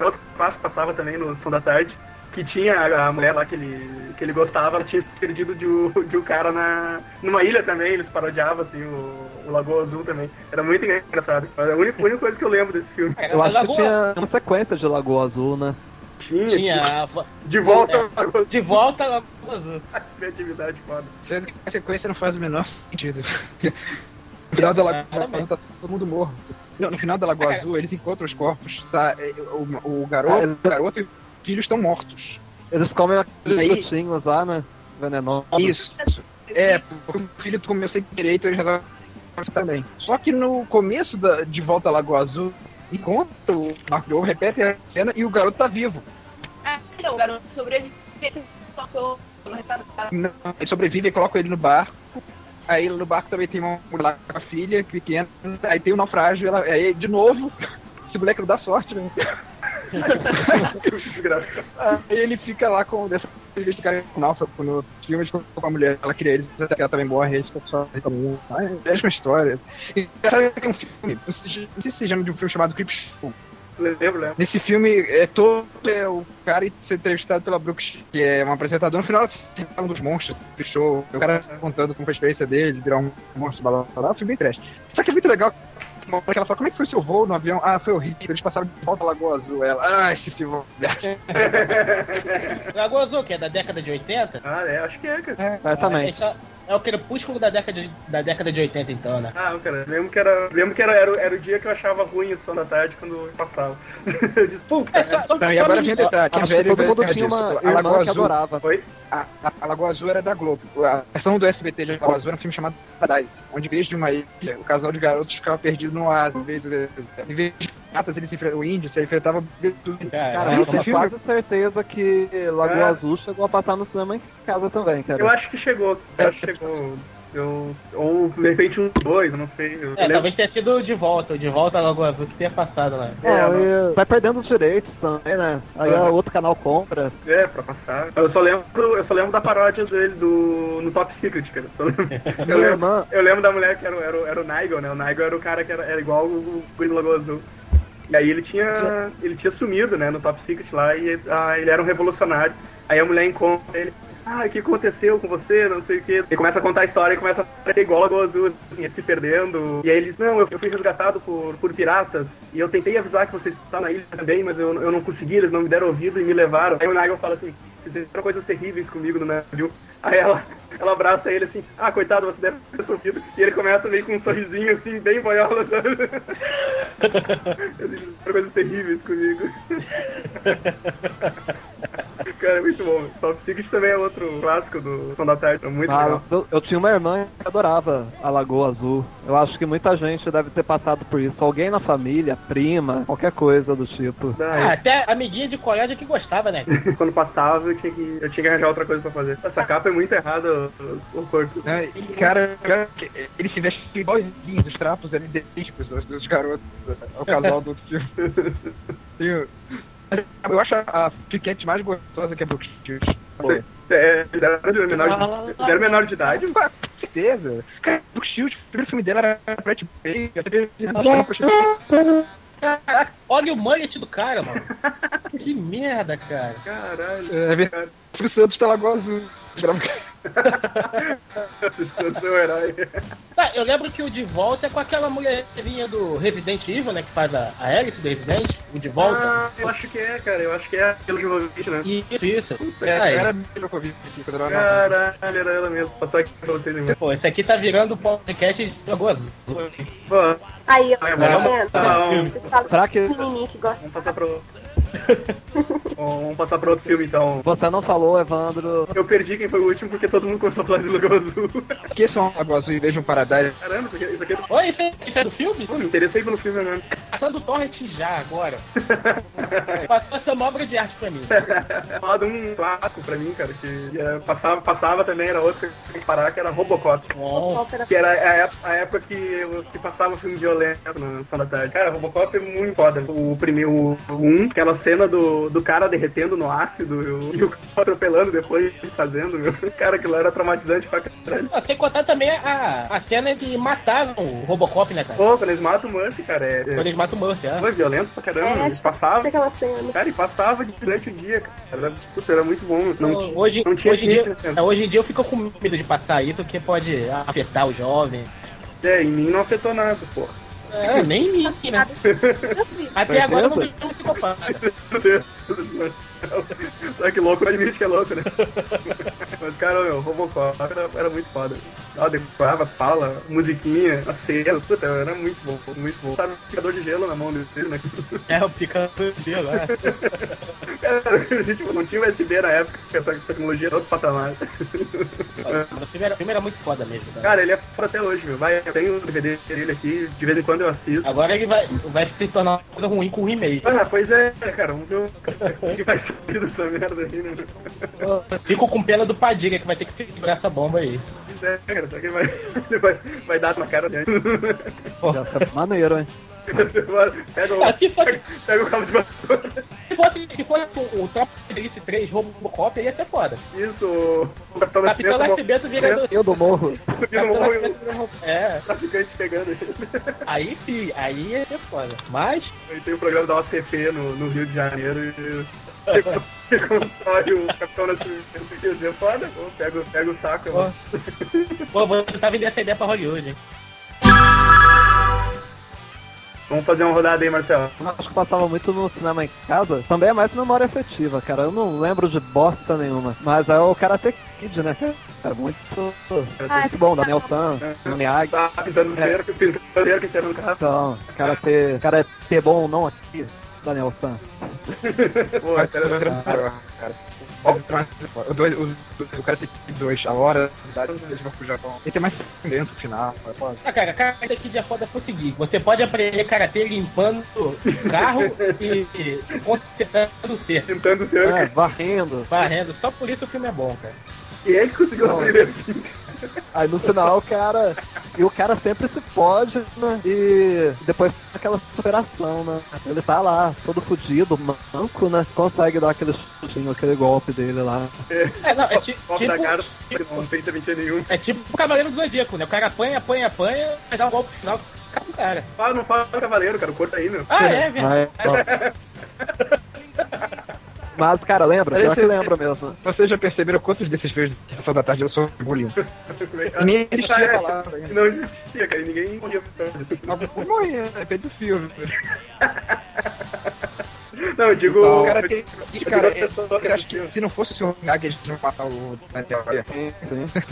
outro passo passava também no São da Tarde. Que tinha a, mulher lá que ele, que ele gostava, ela tinha se perdido de, um- [LAUGHS] de um cara na, numa ilha também, eles parodiavam assim, o, o Lagoa Azul também. Era muito engraçado. É a única, a única coisa que eu lembro desse filme. Eu acho que Lagoa- tinha uma sequência de Lagoa Azul, né? Tinha, tinha De volta É. ao Lagoa Azul. de volta a Lagoa Azul. [LAUGHS] Criatividade foda. Sendo que a sequência não faz o menor sentido. No final da Lagoa. Azul tá todo mundo morto. Não, no final da Lagoa É. Azul eles encontram os corpos, tá? é, O, o garoto, o garoto e o filho estão mortos. Eles comem aqueles frutinhos lá, né? Venenosos. Isso. É, porque o filho comeu sem direito, ele resolve também. Só que no começo da, de volta à Lagoa Azul, encontra o Mark Joe, repete a cena e o garoto tá vivo. Ah, não, o garoto sobrevive, não ele sobrevive e coloca ele no barco. Aí no barco também tem uma mulher com a filha pequena. Aí tem o naufrágio. Ela, aí de novo, [LAUGHS] esse moleque não dá sorte, né? Aí ele fica lá com. Dessa vez eles ficaram com náufrago no filme, com a mulher. Ela queria eles, até que ela também morre. Eles ficam só. Ah, É uma história. E sabe que tem um filme, não sei, se você já viu de um filme chamado Creep Show. Lembro, lembro. Nesse filme, é todo é, o cara ser entrevistado pela Brooke, que é uma apresentadora. No final, ela fala um dos monstros show. O cara contando como foi a experiência dele, de virar um monstro balão. Ah, foi bem trash. Só que é muito legal. Uma hora que ela fala, como é que foi seu voo no avião? Ah, foi horrível, eles passaram de volta à Lagoa Azul. Ela, ah, esse filme. [LAUGHS] Lagoa Azul, que é da década de 80? Ah, é, acho que é, cara. Certamente. Então, é o crepúsculo da década de, da década de 80, então, né? Ah, cara, lembro que era. Lembro que era, era, era o dia que eu achava ruim o som da tarde quando passava. [LAUGHS] eu disse, puta, É, só, só, Não, e só agora me- vem o detalhe. É que velho todo mundo tinha uma A irmã Lagoa que Azul, adorava. foi? A, a, a Lagoa Azul era da Globo. A versão do SBT de Lagoa Azul era um filme chamado Paradise, onde em vez de uma ilha, o casal de garotos ficava perdido no oásis. Em vez de, em vez de ratas, eles enfrentavam o índio, se enfrentava tudo. Cara, Cara, eu tenho quase certeza que Lagoa É. Azul chegou a passar no cinema em casa também, cara. Eu acho que chegou. Eu acho que chegou. Eu, ou de repente um dois, eu não sei. Eu É, lembro- talvez tenha sido de volta, de volta logo azul que tenha passado lá. É, e vai perdendo os direitos também, né? Aí Aham. outro canal compra. É, pra passar. Eu só lembro, eu só lembro da paródia dele do, no Top Secret, cara. Eu, [LAUGHS] Minha lembro, eu lembro da mulher que era, era, o- era o Nigel, né? O Nigel era o cara que era, era igual o Guri do Lagoa Azul. E aí ele tinha, ele tinha sumido, né, no Top Secret lá, e ah, ele era um revolucionário. Aí a mulher encontra ele, ah, o que aconteceu com você, não sei o que. Ele começa a contar a história e começa a ser igual a Azul, assim, ele se perdendo. E aí ele diz, não, eu fui resgatado por, por piratas, e eu tentei avisar que vocês estavam na ilha também, mas eu, eu não consegui, eles não me deram ouvido e me levaram. Aí o Nigel fala assim, fizeram coisas terríveis comigo no navio. Aí ela, ela abraça ele assim, ah, coitado, você deve ter sofrido. E ele começa meio com um sorrisinho assim, bem boiola, sabe? [LAUGHS] Eles fizeram coisas terríveis comigo. [LAUGHS] [LAUGHS] Cara, é muito bom. Top Secret também é outro clássico do Som da Tarde, é muito Ah, legal. eu, eu tinha uma irmã que adorava a Lagoa Azul. Eu acho que muita gente deve ter passado por isso. Alguém na família, prima, qualquer coisa do tipo. Ah, até amiguinha de colégio que gostava, né? [LAUGHS] quando passava, eu tinha, que, eu tinha que arranjar outra coisa pra fazer. Essa capa é muito errada, o, o corpo. Né? E, cara, cara, que- ele se veste igualzinho dos trapos ali idênticos dos, garotos, ao casal do [LAUGHS] filme. Eu acho a Piquete mais gostosa que a Brooke Shields. É, ele era menor, de, era menor de idade. Com certeza. Cara, Brooke Shields, o primeiro filme dela era Brad Caraca, [LAUGHS] olha o mullet do cara, mano. Que merda, cara. Caralho. É verdade. O Santos pela Lagoa Azul. Eu sou o herói. Tá, eu lembro que o De Volta é com aquela mulherzinha do Resident Evil, né? Que faz a, a Alice do Resident. O De Volta. Ah, eu acho que é, cara. Eu acho que é pelo Jovovich, né? Isso, isso. É, Aí. era quando nova. Caralho, era ela mesmo. Passar aqui pra vocês em Pô, esse aqui tá virando podcast de Lagoa Azul. Pô, Aí, ó, Vai, tá vendo? Vocês falam Será que que gosta vamos passar pro... [LAUGHS] vamos passar pro outro filme, então. Você não falou, Evandro. Eu perdi quem foi o último porque todo mundo começou a falar de Lagoa Azul. [LAUGHS] Que são Lagoa Azul vez de um Paradise? Caramba, isso aqui, isso aqui é do... Oi, isso é, isso é do filme? Pô, me interessei pelo filme né? mesmo. Passando o torrent já, agora. [LAUGHS] Passou essa uma obra de arte pra mim. Falar de um clássico pra mim, cara, que é, passava, passava também, era outro que eu tinha que parar, que era Robocop. Bom. Que era a época, a época que, eu- que passava filme violento na da Tarde. Cara, Robocop é muito foda. O primeiro, o um, aquela cena do, do cara derretendo no ácido e o, e o cara atropelando depois fazendo, meu. [LAUGHS] Cara, aquilo era traumatizante pra caralho. Sem contar também a, a cena que mataram o Robocop, né, cara? Pô, quando eles matam o Murphy, cara, é, Quando é, eles matam o Murphy, é. foi violento pra caramba. É, Eles passavam, aquela cena. cara, e passava durante o dia, cara. Era, puta, era muito bom. Não, Então, hoje, não tinha hoje, em dia, né? é, hoje em dia eu fico com medo de passar isso, porque pode afetar os jovens. É, em mim não afetou nada, pô. É, nem mim, né? [LAUGHS] Até agora eu não um psicopata. Meu Deus. Só que louco admite que é louco, né? [LAUGHS] Mas, cara, meu, Robocop era, era muito foda. Ela decorava, fala, musiquinha, a cena, puta, era muito bom, muito bom. Sabe, o picador de gelo na mão dele, né? É, o picando de lá. [LAUGHS] Cara, tipo, não tinha USB na época, porque essa tecnologia era outro patamar. O filme era, o filme era muito foda mesmo, cara. Cara, ele é foda até hoje, meu. Vai, eu tenho o DVD dele aqui, de vez em quando eu assisto. Agora ele vai, vai se tornar uma coisa ruim com o remake. Ah, pois é, cara, vamos ver o [LAUGHS] que faz sentido essa merda aí, né? Fico com pena do Padilha que vai ter que segurar essa bomba aí. Pois é, cara, só que vai, [LAUGHS] vai, vai dar na cara dele. Já fica maneiro, hein? [LAUGHS] Pega o, Ah, se fosse, pega o cabo de vassoura. se fosse, se fosse o, o Tropa de Elite 3 Robocop, ia ser foda. Isso, o Capitão Capitão Nascimento Nascimento virando... Eu do morro. [LAUGHS] vira Capitão um Nascimento virando... É, traficante pegando ele. aí sim, aí ia ser foda. Mas, Aí tem o programa da OCP no, no Rio de Janeiro e constrói o Capitão Nascimento. Quer dizer, foda, pô, pega, o- pega o saco. Pô. vou tentar vender essa ideia pra Hollywood, hein. Vamos fazer uma rodada aí, Marcelo. Acho que passava muito no cinema em casa. Também é mais memória afetiva, cara. Eu não lembro de bosta nenhuma. Mas é o Karate Kid, né? É muito, Ah, muito bom. Daniel San, Miyagi. Tá pintando cerca, pintando cerca, que era um carro. Então, Karate, Karate bom não aqui, Daniel San. Pô, Mas era- era cara. O, dois, o, o cara tem dois, a hora cidade eles vão pro Japão. Ele tem mais dentro no final. é foda. Ah, cara, Karate Kid é foda foi o seguinte, você pode aprender Karatê limpando o carro e, e consertando o cerco, Pintando É, cerca. varrendo. varrendo. Só por isso o filme é bom, cara. É que conseguiu aprender assim? Aí no final o cara. E o cara sempre se pode, né? E depois aquela superação, né? Ele tá lá, todo fudido, manco, né? Consegue dar aquele chutinho, aquele golpe dele lá. É, não, é ti- Golpe da tipo, cara, não tem nenhum. é tipo o Cavaleiro do Zodíaco, né? O cara apanha, apanha, apanha, vai dar um golpe final, acaba o cara. Fala, não fala cavaleiro, cara, o corpo aí, meu. Ah, é, verdade. Mas, [LAUGHS] mas cara, lembra? Pior que lembra mesmo. Vocês já perceberam quantos desses filmes de Sessão da Tarde eu sou bullying? [LAUGHS] Nem é, falado ainda. Não existia, cara, ninguém respondia. Não morria, depende do filme. [LAUGHS] Não, eu digo. O cara tem. eu Cara, eu que acho que se não fosse o Sr. Miyagi, eles iam matar o Daniel. Olha. Sim, sim.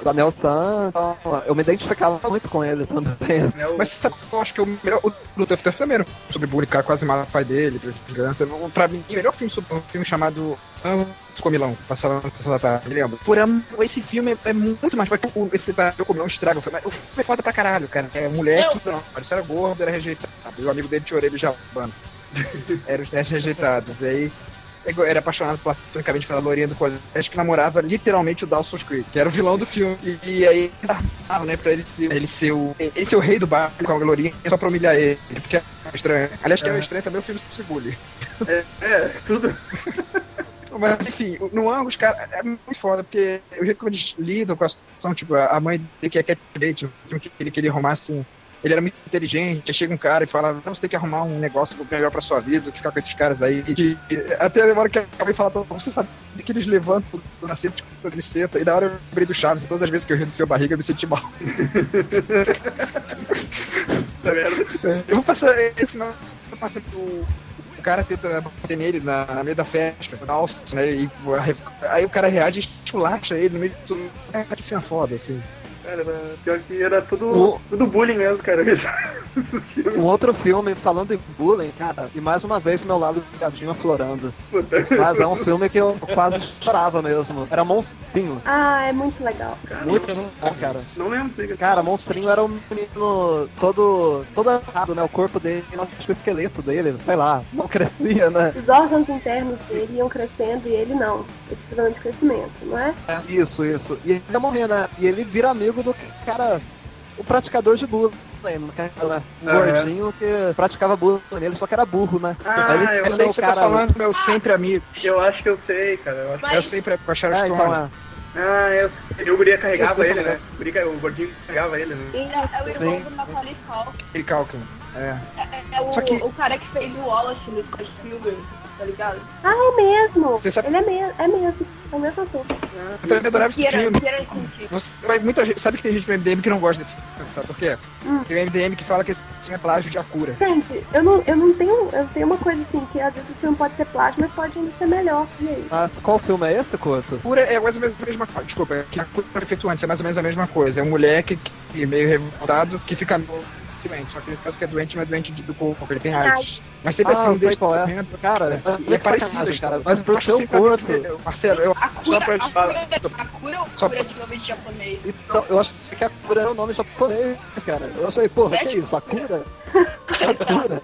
O Daniel San, então, eu me identificava muito com ele também. né, o- Mas sabe, eu acho que o melhor. O Luta F também sobre bullying, quase mata o pai dele, por vingança. Pra mim, o melhor filme sobre um filme chamado Amo Comilão, passava na sessão da tarde, me lembro. Por amo, esse filme é, é muito mais. o- Esse o Comilão estraga o filme. O filme é foda pra caralho, cara. É moleque, não. Isso era gordo, era rejeitado. E o amigo dele tinha orelha já bando. [LAUGHS] Eram os testes rejeitados. E aí. Era apaixonado platonicamente pela Lourinha do colégio que namorava literalmente o Dawson Creek, que era o vilão do filme. E, e aí eles armavam, né, pra ele ser, ele ser o. Ele ser o rei do bar com a Lourinha só pra humilhar ele, porque é estranho. Aliás, que é, estranho também o filme sobre bullying. É, é, tudo. [LAUGHS] Mas enfim, no Angus, cara, é muito foda, porque o jeito como eles lidam com a situação, tipo, a a mãe dele que é Cat Bait, que ele queria arrumar assim. Ele era muito inteligente, aí chega um cara e fala, você tem que arrumar um negócio melhor pra sua vida, ficar com esses caras aí. E, até a hora que acabei de falar pra você sabe que eles levantam do assento tipo, quando ele senta, e na hora eu lembrei do Chaves, e todas as vezes que eu ri do seu barriga eu me senti mal. [LAUGHS] Tá merda. Eu vou passar esse final, eu passo o, o cara tenta bater nele na, na meio da festa, na alça, né? E aí o cara reage e esculacha ele no meio de tudo. É, que cena foda, assim. Cara, era, pior que era tudo, O- tudo bullying mesmo, cara. [LAUGHS] Um outro filme falando em bullying, cara, e mais uma vez meu lado viadinho aflorando. Puta. Mas é um filme que eu quase chorava mesmo. Era Monstrinho. Ah, é muito legal. Muito bom, cara. Não lembro disso cara. Cara, Monstrinho era um menino todo, todo errado, né? O corpo dele, nossa, o esqueleto dele, sei lá, não crescia, né? Os órgãos internos dele iam crescendo e ele não. Ele tinha problema de crescimento, não é? Isso, isso. E ele ia morrer, né? E ele vira amigo do cara, o praticador de bullying, né? O Ah, é. gordinho que praticava bullying nele, só que era burro, né? Ah, ele eu Eu sei o que você cara tá falando, meu sempre amigo. Eu acho que eu sei, cara. Eu acho... Mas- Eu sempre com a Sharon É, Stone. então é. Ah, eu sei. O Guria carregava Eu ele, né? O, Guria, o gordinho carregava ele, né? É, é o irmão Sim. do Macaulay Culkin. E Culkin. É. É, é o, Só que- o cara que fez o Wallace no Pilgrim, tá ligado? Ah, é mesmo. Você sabe- Ele é, me é mesmo. É o mesmo ator. Eu também adorava esse era, filme. que era científico. Você, mas muita gente, sabe que tem gente no MDM que não gosta desse filme, sabe por quê? Hum. Tem o MDM que fala que esse filme é plágio de Akura. Gente, eu não, eu não tenho. Eu tenho uma coisa assim, que às vezes o filme pode ser plágio, mas pode ainda ser melhor. E aí? Mas qual filme é esse, Couto? Akura é mais ou menos a mesma coisa. Desculpa, é que Akura foi feito antes, é mais ou menos a mesma coisa. É um moleque que, meio revoltado que fica doente. Só que nesse caso que é doente, não é doente de- do corpo, ele tem AIDS. Mas sempre Ah, assim, eu sei desde qual é. momento- Cara, E é parecido, sacanagem, cara. cara. Mas acho seu sempre- curto. Marcelo, eu A só cura, pra a cura, a cura ou Só cura pra- de nome de japonês? Então, eu acho que a cura era o nome japonês, cara. Eu achei, porra, que isso? A cura? A cura?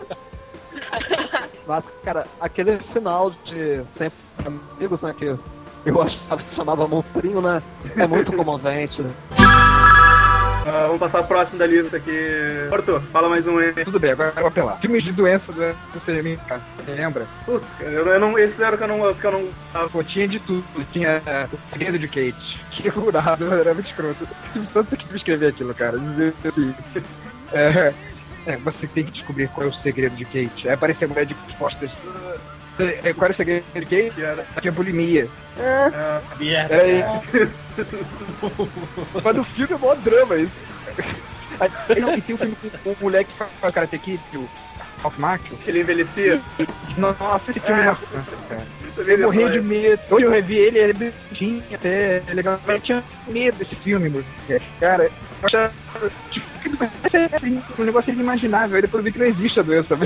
Mas, cara, aquele final de sempre amigos, né, que eu achava que se chamava Monstrinho, né? É muito comovente. Ah, vamos passar próximo da lista aqui. Porto, fala mais um aí. Tudo bem, agora eu vou apelar. Filmes de doença, doença, você lembra? Putz, eu, eu não, esse era que eu não. Que eu não ah, Pô, tinha de tudo. Tinha é, o segredo de Kate. [LAUGHS] Que curado, era muito escroto. Tanto que escrever aquilo, cara. Dizer assim, [LAUGHS] É, é, você tem que descobrir qual é o segredo de Kate. Aí aparecia a mulher de costas. É, qual era o segredo de Kate? que era. Tinha bulimia. Ah, ah, Sabia? Era isso. [LAUGHS] Mas no filme é mó drama isso. Aí, não, e tem o filme com o moleque que faz Karate Kid, o Ralph Macchio. ele envelhecia. Nossa, esse filme é, É. marcante, cara. Eu morria de medo. Hoje eu revi ele, ele é bonitinho até, é legal. Mas eu tinha medo desse filme, mano. Cara, eu achava. Tipo, assim, um negócio inimaginável. Aí depois eu vi que não existe a doença.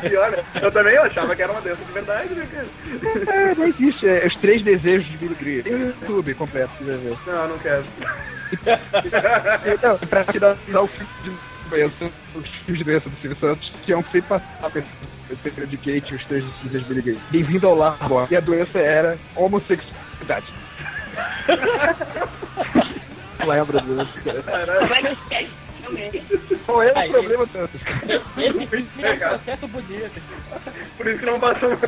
Pior, né? Eu também achava que era uma doença de verdade, né, cara? É, não existe. É, os três desejos de Billy Green. Tem o YouTube completo, você vai ver. Não, não quero. Então, pra tirar o filme de doença, os filmes de doença do Silvio Santos, que sempre passar com esse esse segredo de Kate e os três desejos de Billy Green. Bem-vindo ao lar, boy. E a doença era homossexualidade. disso. Como é Qual é Aí, o problema tanto? Esse é um processo bonito. Por isso que não passou mais.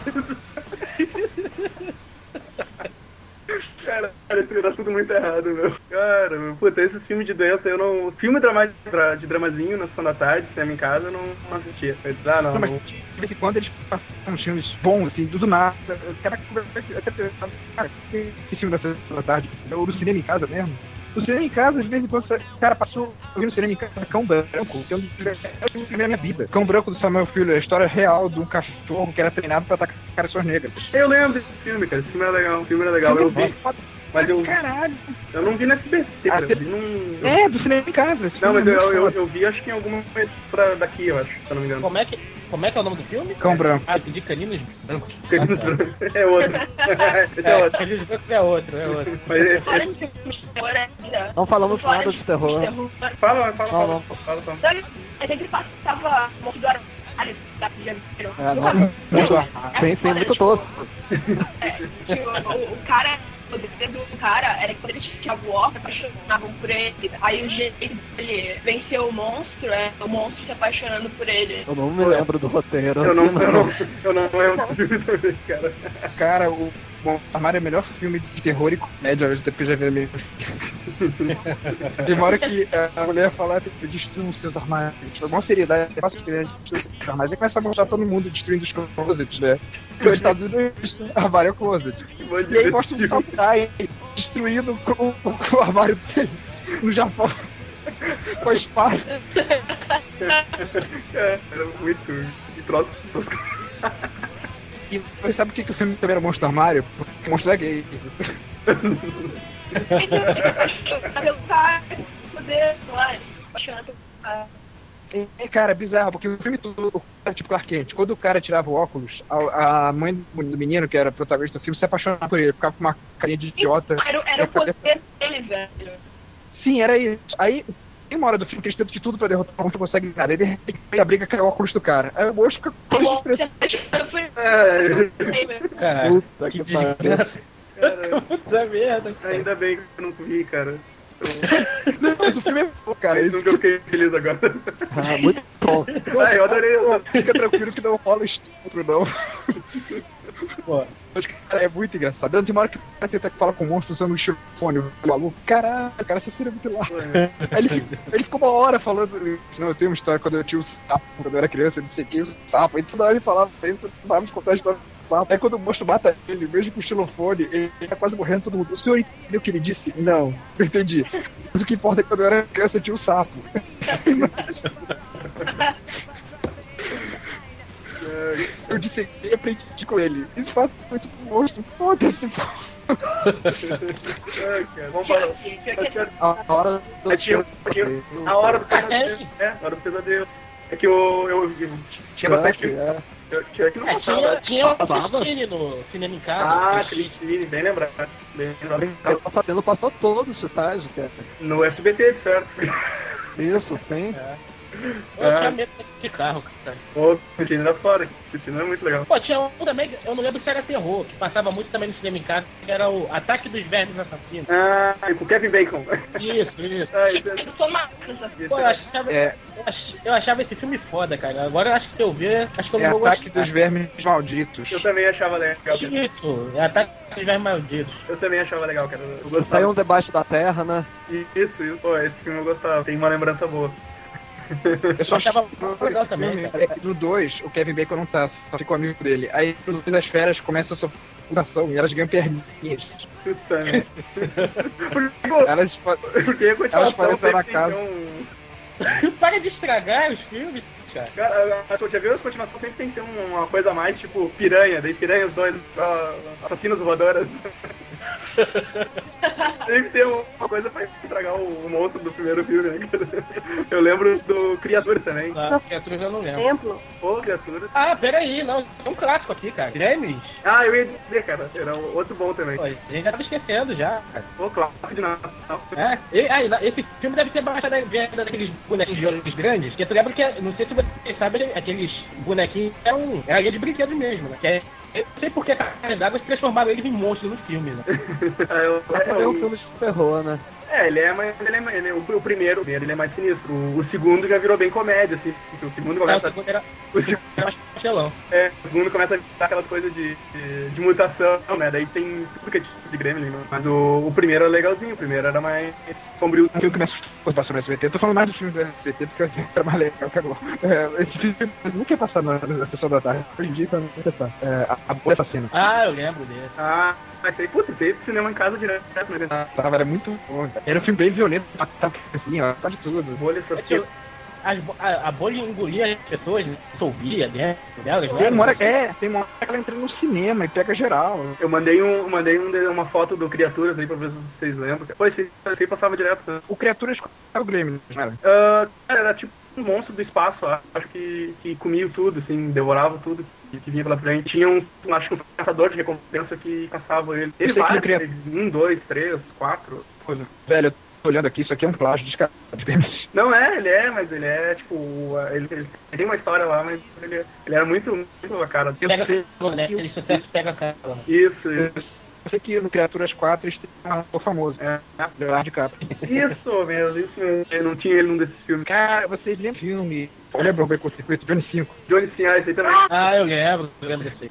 Cara, isso dá tudo muito errado, meu. Cara, meu, puta, esse filme de doença eu não. Filme drama, dra- de dramazinho na sessão da tarde, cinema em casa, eu não, não assistia. Eu disse, ah, não, Não, mas de vez em quando eles passam filmes bons, assim, do nada. Eu até pensava, cara, que esse filme da sessão da tarde, ou do cinema em casa mesmo. O cinema em casa, de vez em quando, cara, passou, eu vi no cinema em casa Cão Branco, que é um dos filmes da minha vida. Cão Branco do Samuel Filho, a história real de um cachorro que era treinado pra atacar pessoas negras. Eu lembro desse filme, cara. Esse filme era legal, o filme era legal. Eu vi, mas eu, Caralho. eu não vi no SBT, cara. Eu vi num. É, do cinema em casa. Não, mas é eu, eu, eu vi acho que em alguma pra daqui, eu acho, se eu não me engano. Como é que, como é, que é o nome do filme? Cão Branco. Ah, de Caninos Brancos. [LAUGHS] É outro. Esse [LAUGHS] é É, outro. Caninos Brancos é outro, é outro. Mas é- é- de de. Não falamos nada de terror. Fala, fala, Não, fala. não. Fala, fala. Então, eu sempre passava monte da já viram? É, não, Muito sim, sim, muito tosco. Que o, o, o cara, o dedo do cara era que quando ele tinha o óculos, apaixonavam por ele. Aí o jeito dele vencer o monstro é o monstro se apaixonando por ele. Eu não me lembro do roteiro. Eu não, eu não, eu não lembro do filme também, cara. Cara, o Bom, Armário é o melhor filme de terror e comédia, hoje depois já vi mesmo. [LAUGHS] Tem uma hora que a mulher fala que destruam seus armários. Com maior seriedade, é fácil que destrua os armários. Aí começa a mostrar todo mundo destruindo os closets, né? Porque os Estados Unidos, armário é o closet. E aí mostra filme. samurai destruindo o, o, o armário dele no Japão. Com a espada. [LAUGHS] É, era muito. Que troço. E você sabe por que, que o filme também era Monstro Armário? Porque o monstro é gay. Pelo cara, poder, lá, apaixonado pelo cara. É, cara, bizarro, porque o filme todo, tipo Clark Kent, quando o cara tirava o óculos, a, a mãe do menino, que era protagonista do filme, se apaixonava por ele, ficava com uma carinha de idiota. Era, era o poder dele, velho. Sim, era isso. Aí, tem uma hora do filme que eles tentam de tudo pra derrotar o monstro, não conseguem nada. Aí, de repente, a briga cai o óculos do cara. Aí o fica com a expressão. É, [LAUGHS] Puta que desgraça. Cara, [LAUGHS] Puta merda. ainda bem que eu não vi, cara. [LAUGHS] Não, mas o filme é bom, cara. É Isso que eu fiquei feliz agora. Ah, muito bom. [LAUGHS] Ah, eu adorei. fica tranquilo que não rola estupro, não. Pô, Mas, cara, é muito engraçado. Tem uma hora que o cara tenta falar com o monstro usando um xilofone, o maluco. Caralho, cara, essa cena é muito lá. Aí ele, ele ficou uma hora falando isso. Não, eu tenho uma história quando eu tinha um sapo, quando eu era criança, eu sei o que, um sapo. Aí toda hora ele falava isso, vamos contar a história do sapo. Aí quando o monstro mata ele, mesmo com o xilofone, ele tá quase morrendo todo mundo. O senhor entendeu o que ele disse? Não, [LAUGHS] não entendi. Mas o que importa é que quando eu era criança eu tinha um sapo. [LAUGHS] Eu disse e aprendi com ele. Isso faz muito pro monstro. Foda-se, pô. Vamos falar. A hora do Mas tinha- tinha- A hora do pesadelo. É, a hora do pesadelo. É que eu, eu, eu tinha bastante. É. Que não é, passava. tinha, tinha o Passava? Christine no cinema em casa. Ah, Christine. Cristine, bem lembrado. Bem lembrado. Ele tá passou todos os chutagens, cara. No SBT, de certo. Isso, sim. Eu É. tinha medo de carro, cara. Pô, Cristina era fora. Cristina é muito legal. Pô, tinha um também, eu não lembro se era terror, que passava muito também no cinema em casa, que era o Ataque dos Vermes Assassinos. Ah, e com Kevin Bacon. Isso, isso. [LAUGHS] Ah, isso é. Pô, eu é. achava, É, eu ach- eu achava esse filme foda, cara. Agora eu acho que se eu ver, acho que eu é não vou ataque gostar. dos vermes malditos. Eu também achava legal. Que Isso, é Ataque dos Vermes Malditos. Eu também achava legal, cara. Eu Saiu gostava. um debaixo da terra, né? Isso, isso. Pô, esse filme eu gostava. Tem uma lembrança boa. [LAUGHS] Eu só achava legal também, É que no 2, o Kevin Bacon não tá, só ficou amigo dele. Aí no 2 as feras começam a sofrer mutação e elas ganham perninhas. Puta merda. [LAUGHS] Porque, pô, Elas porque a continuação apareceram na sempre tem casa. um... Para de estragar os filmes, cara. Cara, a- já viu as continuações sempre tem que ter uma coisa a mais, tipo piranha, daí piranha os dois, ah, assassinos voadoras. [LAUGHS] sempre [LAUGHS] tem uma coisa pra estragar o, monstro do primeiro filme, né? Eu lembro do Criaturas também. Ah, criaturas eu não lembro. Exemplo, Pô, Criaturas. Ah, peraí, não, tem um clássico aqui, cara. Gremlins. Ah, eu ia dizer, cara, era outro bom também. Pô, a gente já tava esquecendo já, cara. Pô, clássico de Natal. É, e, aí, esse filme deve ter baixado a venda daqueles bonequinhos de olhos grandes, porque tu lembra que, não sei se você sabe, aqueles bonequinhos eram, era linha de brinquedos mesmo, né? Que é, eu não sei porque a cara d'água se transformaram eles em monstros no filme, né? Ah, [LAUGHS] eu- um filme de terror, né? É, ele é mais. Ele é, ele é- o, o primeiro, o primeiro ele é mais sinistro. O, o segundo já virou bem comédia, assim. porque O segundo É, o começa. segundo era, O, segundo- era mais pastelão. é, o segundo começa a dar aquela coisa de, de, de mutação, né? Daí tem tudo que é tipo de Gremlin, né? Mas o, o primeiro era legalzinho, o primeiro era mais sombrio. O filme que mais passou no SBT, eu tô falando mais do filme do SBT porque eu achei que era mais legal que agora. É, esse filme nunca ia passar na, na sessão da tarde. Hoje em dia, então, nunca ia passar. É, a, a Bolha Assassina. Ah, eu lembro dele. Ah, mas aí, putz, teve cinema em casa direto, né? Tava, era muito bom. Era um filme bem violento, matava assim, ó, tá de tudo. Bolha É que assassina. as a, a bolha engolia as pessoas, dissolvia dentro delas. Tem né? uma hora, é, tem uma hora que ela entra no cinema e pega geral. Eu mandei, um, mandei um, de- uma foto do Criaturas aí pra ver se vocês lembram. Pô, esse esse aí passava direto, né? O Criaturas era o Grêmio, não era? Ah, cara, era tipo um monstro do espaço, acho que, que comia tudo, assim, devorava tudo que, que vinha pela frente. Tinha um, acho que um caçador de recompensa que caçava ele. Ele vários, ele cria- um, dois, três, quatro. Coisa. Velho, eu tô olhando aqui, isso aqui é um plágio de Não é, ele é, mas ele é, tipo, ele, ele tem uma história lá, mas ele, ele era muito, muito a cara. Pega Eu sei, né? Aquele sucesso pega a cara. Isso, isso. Eu sei que no Criaturas 4 eles têm um ator famoso, É, Leonardo DiCaprio. isso mesmo, isso mesmo. Eu não tinha ele num desses filmes. Cara, vocês lembram do filme? Olha o Bem Circuito, Johnny 5. Johnny Sim, esse aí também. Ah, eu lembro, eu lembro desse aí.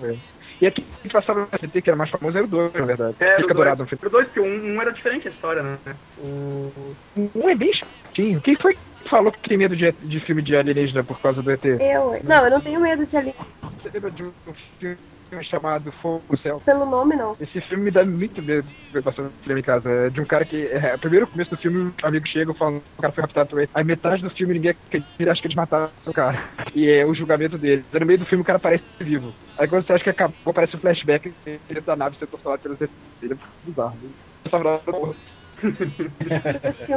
Eu. E aqui que passava no SBT, que era mais famoso, era o 2, na verdade. É, Fica dourado no dois, filme. os dois, porque um, um era diferente a história, né? O... Um é bem chatinho. Quem foi que falou que tem medo de, de filme de alienígena por causa do ET? Eu, não, eu não tenho medo de ali Você lembra de um filme chamado Fogo Céu? pelo nome, não. Esse filme me dá muito medo no cinema em casa. É de um cara que. É, primeiro começo do filme, um amigo chega e fala que o cara foi raptado também. Aí metade do filme ninguém acredita, acha que eles mataram o cara. [LAUGHS] E é o julgamento dele. Aí no meio do filme o cara parece vivo. Aí quando você acha que acabou, aparece um flashback dentro da nave sendo controlado pelos. Ele é bizarro. Essa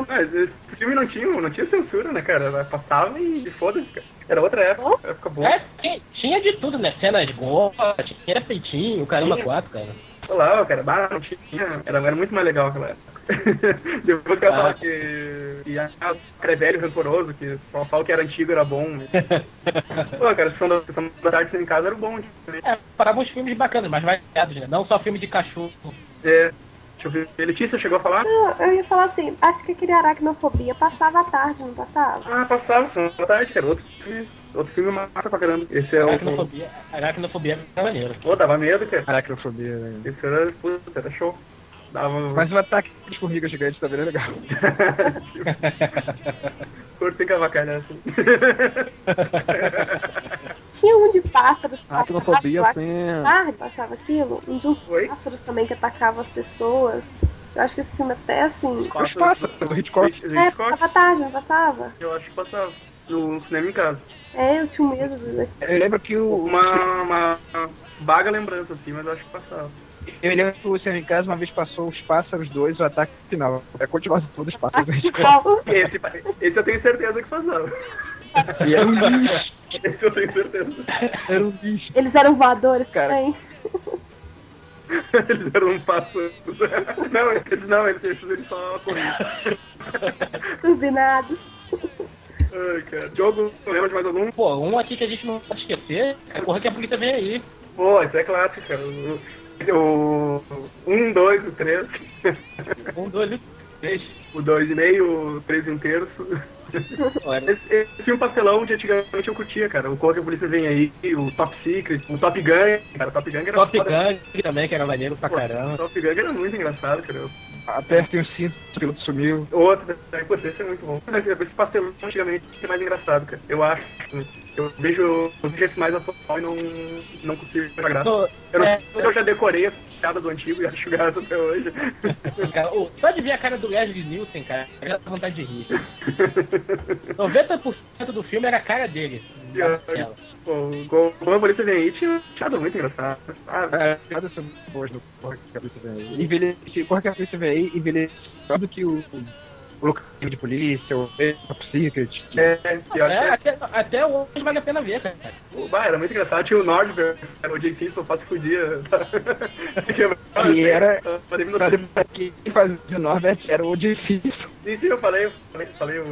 Mas esse filme não tinha, não tinha censura, né, cara? Passava e, foda-se, cara. Era outra época, época boa. É, tinha, tinha de tudo, né? Cenas boas, tinha peitinho, caramba, Tinha. quatro, cara. Sei lá, cara, bah, não tinha. Era, era muito mais legal aquela época. [LAUGHS] Depois que eu Ah. falo que. que ah, o cara é velho, rancoroso, que só fala que era antigo, era bom. Né? [LAUGHS] Pô, cara, Sessão da, Sessão da Tarde em casa era bom. Né? É, parava uns filmes bacanas, mas variados, né? Não só filme de cachorro. É, deixa eu ver. Letícia chegou a falar? Não, eu ia falar assim, acho que aquele aracnofobia passava à tarde, não passava? Ah, passava, Sessão da Tarde, cara. Outro filme, outro filme massa pra caramba. Esse é o. Aracnofobia, aracnofobia é maneiro. Pô, dava medo, cara. Aracnofobia, né? Esse era, puta, era show. Dava. Mas o ataque de formigas gigantes também é legal. [LAUGHS] Curto sem cavacalhar assim. [LAUGHS] Tinha um de pássaros que Aracnofobia eu acho à tarde passava aquilo, um de uns Oi? pássaros também que atacavam as pessoas. Eu acho que esse filme até assim. Mas passa, o Hitchcock. É, passava tarde, não passava? eu acho que passava. No cinema em casa. É, eu tinha um medo. Eu lembro que o. Uma, uma vaga lembrança, assim, mas eu acho que passava. Eu lembro que o Cinema em Casa uma vez passou Os Pássaros 2, o ataque final. É a continuação dos Pássaros? [LAUGHS] Esse, esse eu tenho certeza que passava. E era um lixo. Esse eu tenho certeza. Era um lixo. Eles eram voadores Cara. também. Eles eram um passo. Não, eles não, eles, eles, só corriam. Turbinados. Ai, cara. Jogo, lembra de mais algum? Pô, um aqui que a gente não pode esquecer, é Corra que a polícia vem aí. Pô, isso é clássico, cara. O 1, 2, o 3. Um, dois e três. O 2,5, o 3 e um terço. Esse, esse filme pastelão de antigamente eu curtia, cara. O Corra que a Polícia Vem Aí, o Top Secret, o Top Gun. Cara, Top Gun era Top. Gun também, que era maneiro pra caramba. Top Gun era muito engraçado, cara. Apertem o cinto, o piloto sumiu. Outro, daí, pô, esse é muito bom. Esse pastelão antigamente é mais engraçado, cara. Eu acho. né? Eu vejo, eu vejo esse mais atual e não, não consigo pegar graça. Tô- Eu, não, é, eu já decorei as piadas do antigo e acho graça até hoje. [LAUGHS] cara, só de ver a cara do Leslie Nielsen, cara, já dá vontade de rir. [LAUGHS] 90% do filme era a cara dele. Yeah. Pô, quando a polícia vem aí, tinha piada muito engraçado. Ah, É, piadas são boas no Corre que a Polícia Vem Aí. Envelhece, Corre que a Polícia Vem Aí envelhece melhor do que o, o Locademia de Polícia, o Top Secret. é, eu É, acho até, até hoje vale a pena ver, cara. bah, era muito engraçado. Tinha o Nordberg, era o Simpson, só se fudia. [LAUGHS] E era- pra quem fazia o Norbert era o difícil Sim, sim, eu falei, eu falei, falei o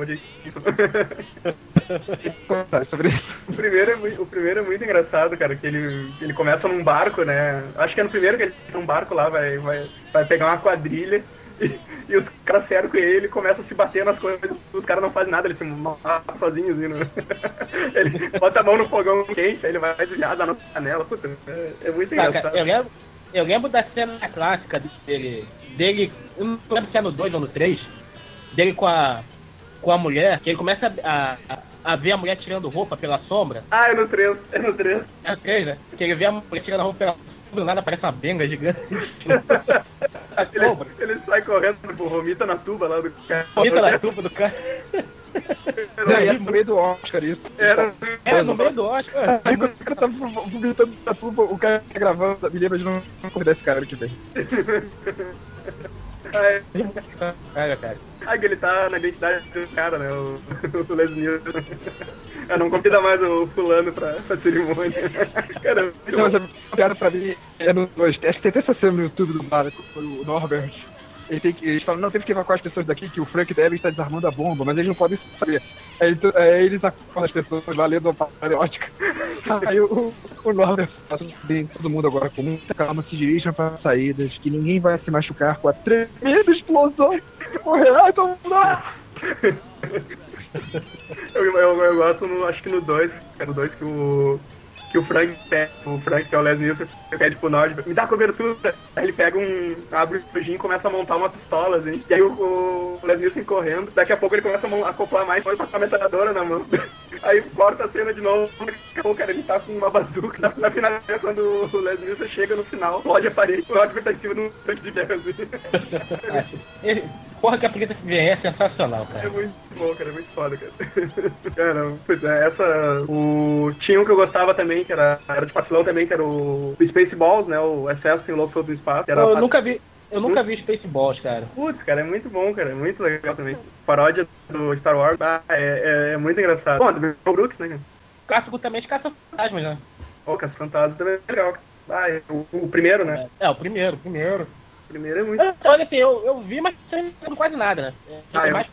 sobre isso. O primeiro, é muito, o primeiro é muito engraçado, cara, que ele, ele começa num barco, né? Acho que é no primeiro que ele tá num barco lá, vai, vai, vai pegar uma quadrilha. E, e os caras cercam ele, ele começa a se bater nas coisas, os caras não fazem nada, ele se mata sozinho, assim? [LAUGHS] Ele bota a mão no fogão quente, aí ele vai desviar, dá na panela, puta, é, é muito engraçado. eu lembro, eu lembro da cena clássica dele, dele, eu não lembro se é no 2 ou no 3, dele com a, com a mulher, que ele começa a, a, a ver a mulher tirando roupa pela sombra. Ah, é no 3, é no 3. É o 3, né? Que ele vê a mulher tirando roupa pela sombra, do nada aparece uma benga gigante. Ele, ele sai correndo, tipo, vomita na tuba lá do cara. Vomita na tuba do cara. E é no meio do Oscar isso. Era, É, no meio do Oscar. Aí quando o cara tá vomitando na tuba, o cara tá gravando, me lembra de não acordar esse cara que vem. [LAUGHS] é, Cara, ah, que ele tá na identidade do cara, né? O, [LAUGHS] o Nielsen. Eu não convida mais o fulano pra, pra cerimônia. Cara, Não, mas a piada pra mim é no dois. Acho que tem até essa cena no YouTube do Marco, o Norbert. Ele tem que, eles falam, não, temos que evacuar as pessoas daqui, que o Frank Debby está desarmando a bomba, mas eles não podem saber. Aí, aí eles acordam as pessoas lá lendo uma patriótica. [LAUGHS] Aí o, o Norbert "Tudo bem, todo mundo agora com muita calma se dirijam para as saídas, que ninguém vai se machucar com a tremenda explosão morrerá. Ah! [LAUGHS] eu, eu, eu gosto, no, acho que no 2, é no 2 que o. Que o Frank o Frank, que é o Leslie Nielsen, pede pro Nord, me dá cobertura. Aí ele pega um. abre o sujinho e começa a montar uma pistola, assim. E aí o, o Nielsen correndo. Daqui a pouco ele começa a acoplar mais coisa com a metralhadora na mão. [LAUGHS] Aí corta a cena de novo. Daqui a pouco, cara, ele tá com uma bazuca. Na, na final, quando o Nielsen chega no final, explode a parede. O Nord tá em cima de um tanque de guerra, assim. [LAUGHS] [LAUGHS] Porra, que a polícia vem é sensacional, É cara. muito bom, cara, é muito foda, cara. [LAUGHS] cara, pois é, essa. O. Tinha um que eu gostava também, que era, era de pastelão também, que era o, o Spaceballs, né? O Excesso em Louco sobre o Espaço. Eu nunca vi. Eu nunca vi Spaceballs, cara. Putz, cara, é muito bom, cara. É muito legal também. Paródia do Star Wars, ah, é, é, é muito engraçado. Bom, do Mel Brooks, né? Clássico também de caça-fantasmas, né? Ô, Caça Fantasma também é legal. Ah, é, o, o primeiro, né? É, o primeiro, o primeiro. O primeiro é muito. Eu- Olha assim, eu, eu vi, mas não lembro quase nada, né? Eu Ah, tenho eu- mais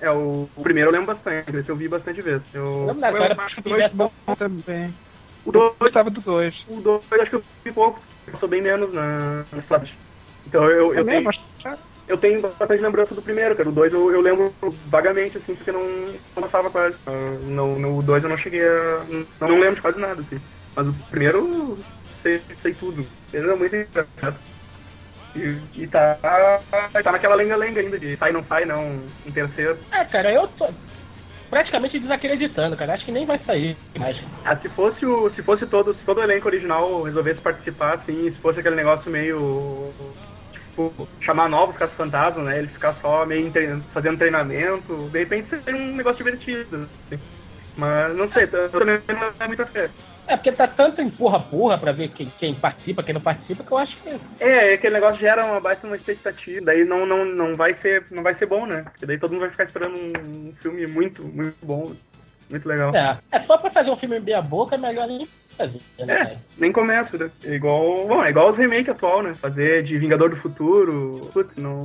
É, o, o primeiro eu lembro bastante. Esse eu vi bastante vezes. Eu, não nada, eu cara. acho que dois- bom, Também. o dois Eu gostava do dois. O 2 acho que eu vi pouco, passou bem menos na, na Flash. Então eu, eu, tenho, eu tenho bastante lembrança do primeiro, cara. O 2 eu, eu lembro vagamente, assim, porque não, não passava quase. Ah, No, no 2 eu não cheguei a. Não, não lembro de quase nada, assim. Mas o primeiro sei, sei tudo. Ele era muito engraçado. E, e tá, tá naquela lenga-lenga ainda de sai não sai, não, em terceiro. É, cara, eu tô praticamente desacreditando, cara. Acho que nem vai sair mais. Ah, se fosse o. Se fosse todo, se todo o elenco original resolvesse participar, assim, se fosse aquele negócio meio. Tipo, chamar novos caça-fantasmas, né? Ele ficar só meio trein- fazendo treinamento, de repente seria um negócio divertido. Assim. Mas não sei, eu também não é muita fé. É, porque tá tanto empurra-porra pra ver quem, quem participa, quem não participa, que eu acho que. É, aquele negócio gera uma baita uma expectativa, daí não, não, não, vai ser, não vai ser bom, né? Porque daí todo mundo vai ficar esperando um filme muito, muito bom, muito legal. É, é só pra fazer um filme meia boca, é melhor nem fazer, né, É, cara? nem começa, né? É igual. Bom, é igual os remakes atual, né? Fazer de Vingador do Futuro. Putz, não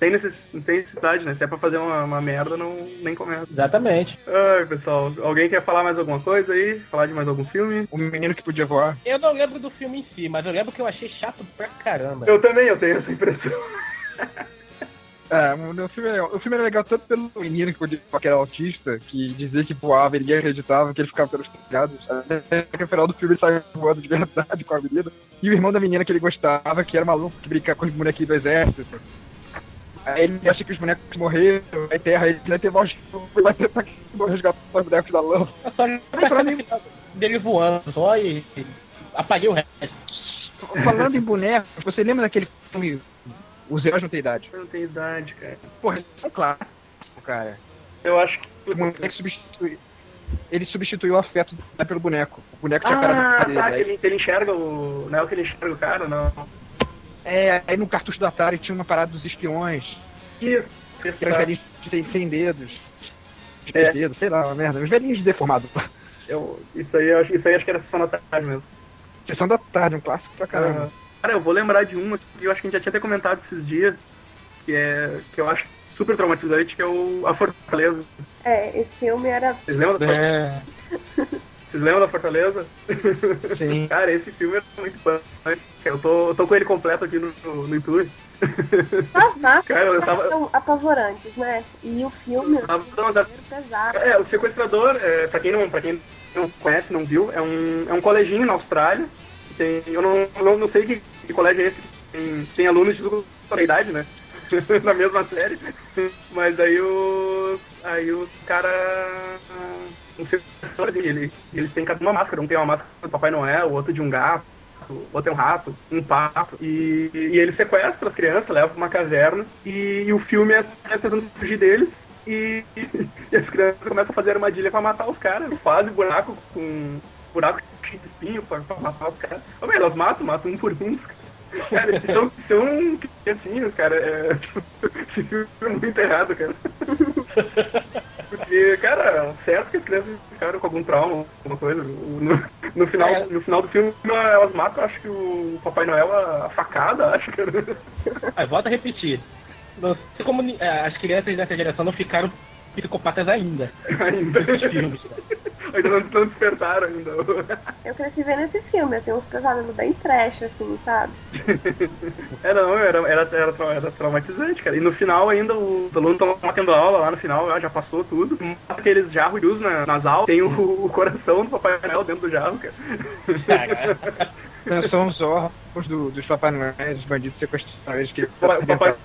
tem, necess, não tem necessidade, né? Se é pra fazer uma, uma merda, não nem começa. Exatamente. Ai, pessoal, alguém quer falar mais alguma coisa aí? Falar de mais algum filme? o menino que podia voar. Eu não lembro do filme em si, mas eu lembro que eu achei chato pra caramba. Eu também, eu tenho essa impressão. [LAUGHS] É, o, o filme é legal. O filme era legal tanto pelo menino que, que era autista, que dizia que voava, ele acreditava que ele ficava pelos telhados. Até que no final do filme ele saiu voando de verdade com a menina. E o irmão da menina que ele gostava, que era maluco, que brincava com os bonequinhos do exército. Aí ele acha que os bonecos morreram, aí terra ele vai ter voz vai tentar resgatar os bonecos da lama. Eu só dele voando só e, e apaguei o resto. Falando em bonecos, você lembra daquele filme Os Heróis Não Tem Idade? Não tenho idade, cara. Porra, um clássico, cara. Eu acho que. O boneco substitui. Ele substituiu o afeto pelo boneco. O boneco tinha a cara Ah, tá, ele, ele enxerga o. Não é o que ele enxerga o cara, não. É, aí no cartucho do Atari tinha uma parada dos espiões, Isso. que eram tá. velhinhos sem, sem dedos. É. Dedos, sei lá, uma merda. Os velhinhos deformados. Eu, isso, aí, eu isso aí acho que era sessão da tarde mesmo. Sessão da tarde, um clássico pra caramba. Cara, eu vou lembrar de uma que eu acho que a gente já tinha até comentado esses dias, que é que eu acho super traumatizante, que é o A Fortaleza. É, esse filme era. Vocês lembram da Fortaleza? É. Vocês lembram da Fortaleza? Sim. [LAUGHS] Cara, esse filme é muito bom. Eu tô, eu tô com ele completo aqui no, no, no YouTube. As [LAUGHS] máscaras tava- são apavorantes, né? E o filme, o tava- filme é pesado. É, o sequestrador, é, pra, quem não, pra quem não conhece, não viu, é um, é um coleginho na Austrália. Tem, eu não, não, não sei que, que colégio é esse, tem, tem alunos de toda idade, né? [LAUGHS] na mesma série. Mas aí o. Aí os cara. Um sequestrador dele, eles têm cada uma máscara, um tem uma máscara do Papai Noel, o outro de um gato, outro é um rato, um pato. E, e ele sequestra as crianças, leva pra uma caverna, e, e o filme é tentando fugir deles. E, [LAUGHS] e as crianças começam a fazer armadilha pra matar os caras, fazem buraco com. Buraco cheio de espinho pra, pra matar os caras. Ô, meu, elas matam, matam um por um. Cara, eles são, são criancinhos, cara. É, esse filme é muito errado, cara. Porque, cara, certo que as crianças ficaram com algum trauma, alguma coisa. No, no final, no final do filme, elas matam, acho que o Papai Noel a, a facada, acho que. Aí, volta a repetir. Não sei como é, as crianças dessa geração não ficaram psicopatas ainda. ainda. Filmes. Ainda não, não despertaram ainda. [LAUGHS] Eu cresci vendo esse filme, eu tenho uns pesadelos bem trash, assim, sabe? É, não, era, era, era, era traumatizante, cara. E no final ainda, o- os alunos estão tendo aula lá no final, já, já passou tudo. Aqueles jarros de uso na, nas aulas, tem o, o coração do Papai Noel dentro do jarro, cara. [LAUGHS] São os órgãos do, dos Papai Noel, os bandidos sequestraram eles que O Papai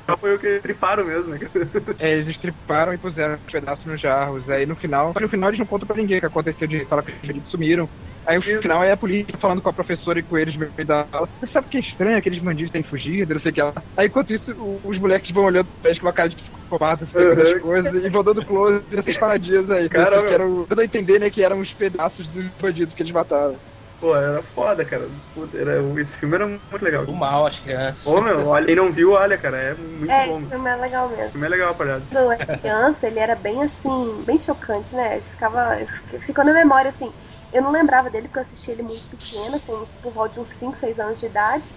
Noel foi o que triparam mesmo, né? cara? [LAUGHS] É, eles estriparam e puseram os pedaços nos jarros. Aí no final, no final eles não contam pra ninguém o que aconteceu de falar que os bandidos sumiram. Aí no final é a polícia falando com a professora e com eles no meio da aula. Você sabe o que é estranho? Aqueles bandidos têm fugido, não sei o que lá. Aí enquanto isso, os moleques vão olhando pra com uma cara de psicopata, se pegando Uhum. as coisas e vão dando close nessas [LAUGHS] paradinhas aí. Caramba. Que eram, dando a entender, né, que eram os pedaços dos bandidos que eles mataram. Pô, era foda, cara. Puta, era, esse filme era muito legal. Do mal as crianças. Ô, meu, olha, quem não viu, olha, cara, é muito É, bom. esse meu. filme é legal O mesmo. filme é legal, palhaço. Quando eu era criança, ele era bem assim, bem chocante, né? Ficava, ficou na memória assim. Eu não lembrava dele porque eu assisti ele muito pequena, com por volta de uns 5, 6 anos de idade.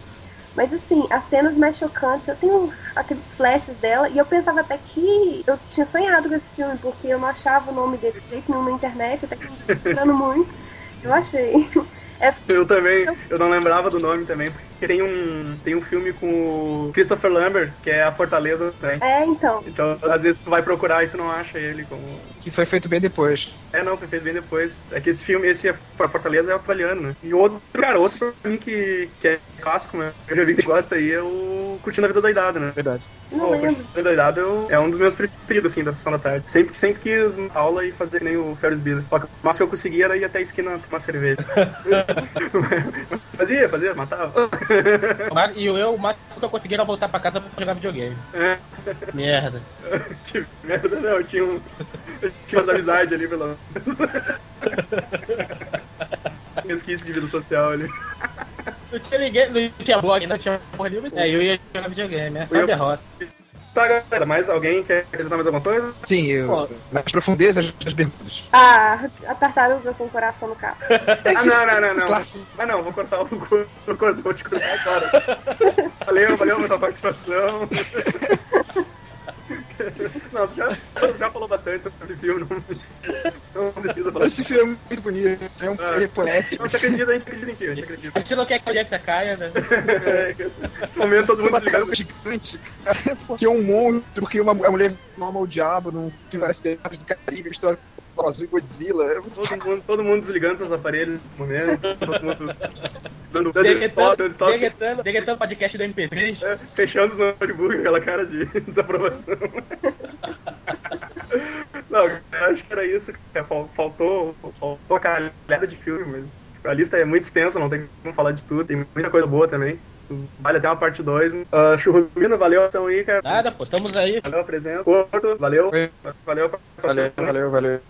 Mas assim, as cenas mais chocantes, eu tenho aqueles flashes dela e eu pensava até que eu tinha sonhado com esse filme, porque eu não achava o nome dele de jeito nenhum na internet, até que dia procurando muito, eu achei. Eu também, eu não lembrava do nome também, porque tem um, tem um filme com o Christopher Lambert, que é A Fortaleza também. é, então. Então, às vezes tu vai procurar e tu não acha ele como... Que foi feito bem depois. É, não, foi feito bem depois. É que esse filme, esse A Fortaleza é australiano, né? E outro, cara, outro pra mim que, que é clássico, né? Eu já vi que gosta aí, é o Curtindo a Vida Doidada, né? Verdade. Não Pô, lembro. Curtindo a Vida Doidada eu- é um dos meus preferidos, assim, da sessão da tarde. Sempre, sempre quis uma aula e fazer nem o Ferris Bueller. Só que o máximo que eu conseguia era ir até a esquina tomar cerveja. [LAUGHS] [LAUGHS] fazia, fazia, matava. [LAUGHS] E eu, o máximo que eu consegui era voltar pra casa pra jogar videogame. É. Merda. [LAUGHS] Que merda, não, eu tinha, um, eu tinha umas amizades ali, pelo. Resquício [LAUGHS] de vida social ali. Não tinha ninguém, não tinha blog, não tinha porra nenhuma. É, eu ia jogar videogame, é só Eu- derrota. Tá, galera, mais alguém quer acrescentar mais alguma coisa? Sim, eu, Pô. nas profundezas das bermudas. Ah, a tartaruga com o coração no carro. Ah, não, não, não, não. Claro. Ah, não, vou cortar o cortar, vou te cortar agora. Valeu, valeu pela participação. [LAUGHS] Não, tu já, já falou bastante sobre esse filme, não, não precisa falar. Esse filme é muito bonito, é um Ah. filme poético. Não, você acredita, a gente acredita em ti, a gente acredita. A gente não quer que a audiência caia, né? É, Nesse momento todo mundo tartaruga gigante, cara, porque é um monstro, porque uma, a mulher ama o diabo, não tem várias pedaços do Caribe, com azul e Godzilla. É Todo mundo, todo mundo desligando seus aparelhos nesse momento. Todo mundo dando, dando stop, dando stop. podcast do MP3. É, fechando os notebooks com aquela cara de [LAUGHS] desaprovação. Não, eu acho que era isso. Faltou, faltou uma caralhada de filme, mas a lista é muito extensa, não tem como falar de tudo. Tem muita coisa boa também. Vale até uma parte 2. Uh, Churrumino, valeu a ação aí, cara. Nada, pô, estamos aí. Valeu a presença. Porto, valeu. Valeu a participação. Valeu, valeu, valeu.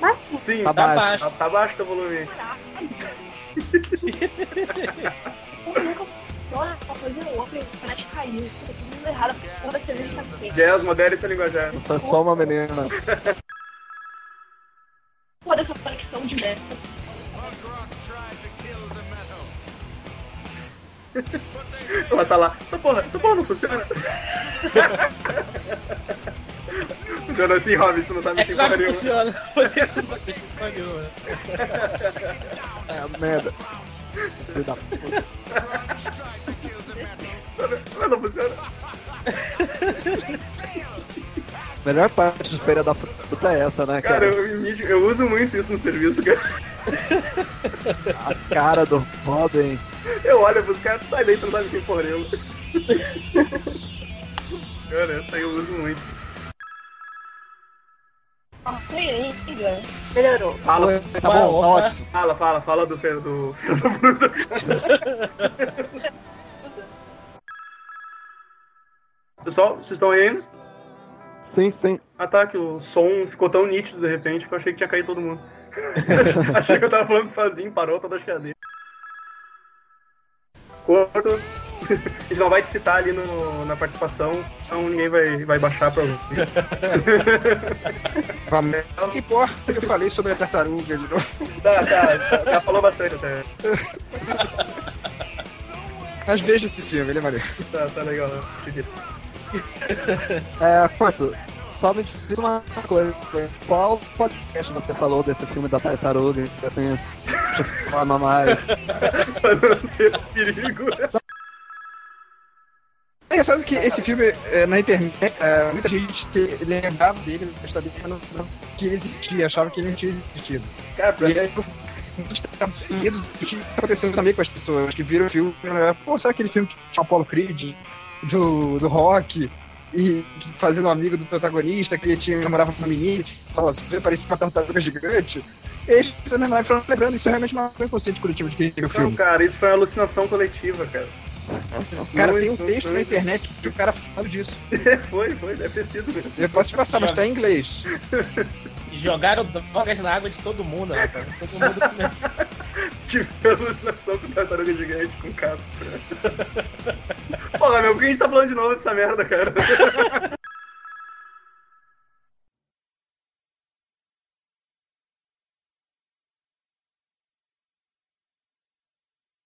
Mas Sim, Tá tá, Tá baixo. baixo. tá baixo teu volume. funciona pra fazer internet caiu. Tá tudo errado. Toda vez que a gente tá. Jazz, modere seu linguajar. Você é só uma menina. de merda. Ela tá lá. Essa porra, essa porra não funciona. [LAUGHS] funciona assim, Robin, isso não tá É mexendo claro nenhuma. funciona. Não. É, merda. Filho da puta. Mas não funciona. Melhor parte de feira da fruta é essa, né, Cara, cara? eu, me- eu uso muito isso no serviço, cara. A cara do Robin. Eu olho pros caras, sai daí, tu não sabe porra nenhuma. Cara, essa aí eu uso muito. Melhorou. Fala, Tá bom, tá ótimo. fala, fala, fala do feira do. [LAUGHS] Pessoal, vocês estão aí ainda? Sim, sim. Ah tá, que o som ficou tão nítido de repente que eu achei que tinha caído todo mundo. [LAUGHS] achei que eu tava falando sozinho, parou toda a chiadeira. Corto. [LAUGHS] Isso não vai te citar ali no, na participação, senão ninguém vai, vai baixar pra. Não [LAUGHS] que importa que eu falei sobre a tartaruga de novo. tá, tá, já falou bastante até. Mas veja esse filme, ele é maneiro. Tá, tá legal, né? É, Corto, só me diz uma coisa. Qual podcast você falou desse filme da tartaruga? que Assim, forma mais. pra não ter perigo. É engraçado que esse filme, é, na internet, é, muita gente te- lembrava dele, gostava dele, mas não não que ele existia, achava que ele não tinha existido. Cara, pra E aí, nos Estados Unidos, o que aconteceu também com as pessoas que viram o filme, né? pô, será aquele filme que tinha Apollo Creed, do, do rock, e fazendo um amigo do protagonista, que ele tinha, namorava com uma menina, falava, você parecia uma tartaruga gigante. Eles se lembraram, foram lembrando, isso realmente não foi inconsciente coletivo de quem viu o Não, filme. cara, isso foi uma alucinação coletiva, cara. Cara, tem um texto na internet que o cara falando disso. [LAUGHS] foi, foi, deve ter sido mesmo. Eu posso te passar, mas tá em inglês. Jogaram drogas na água de todo mundo, rapaz. Todo mundo começou. Tive alucinação com tartaruga gigante com Castro. [LAUGHS] Porra, meu, por que a gente tá falando de novo dessa merda, cara? [LAUGHS]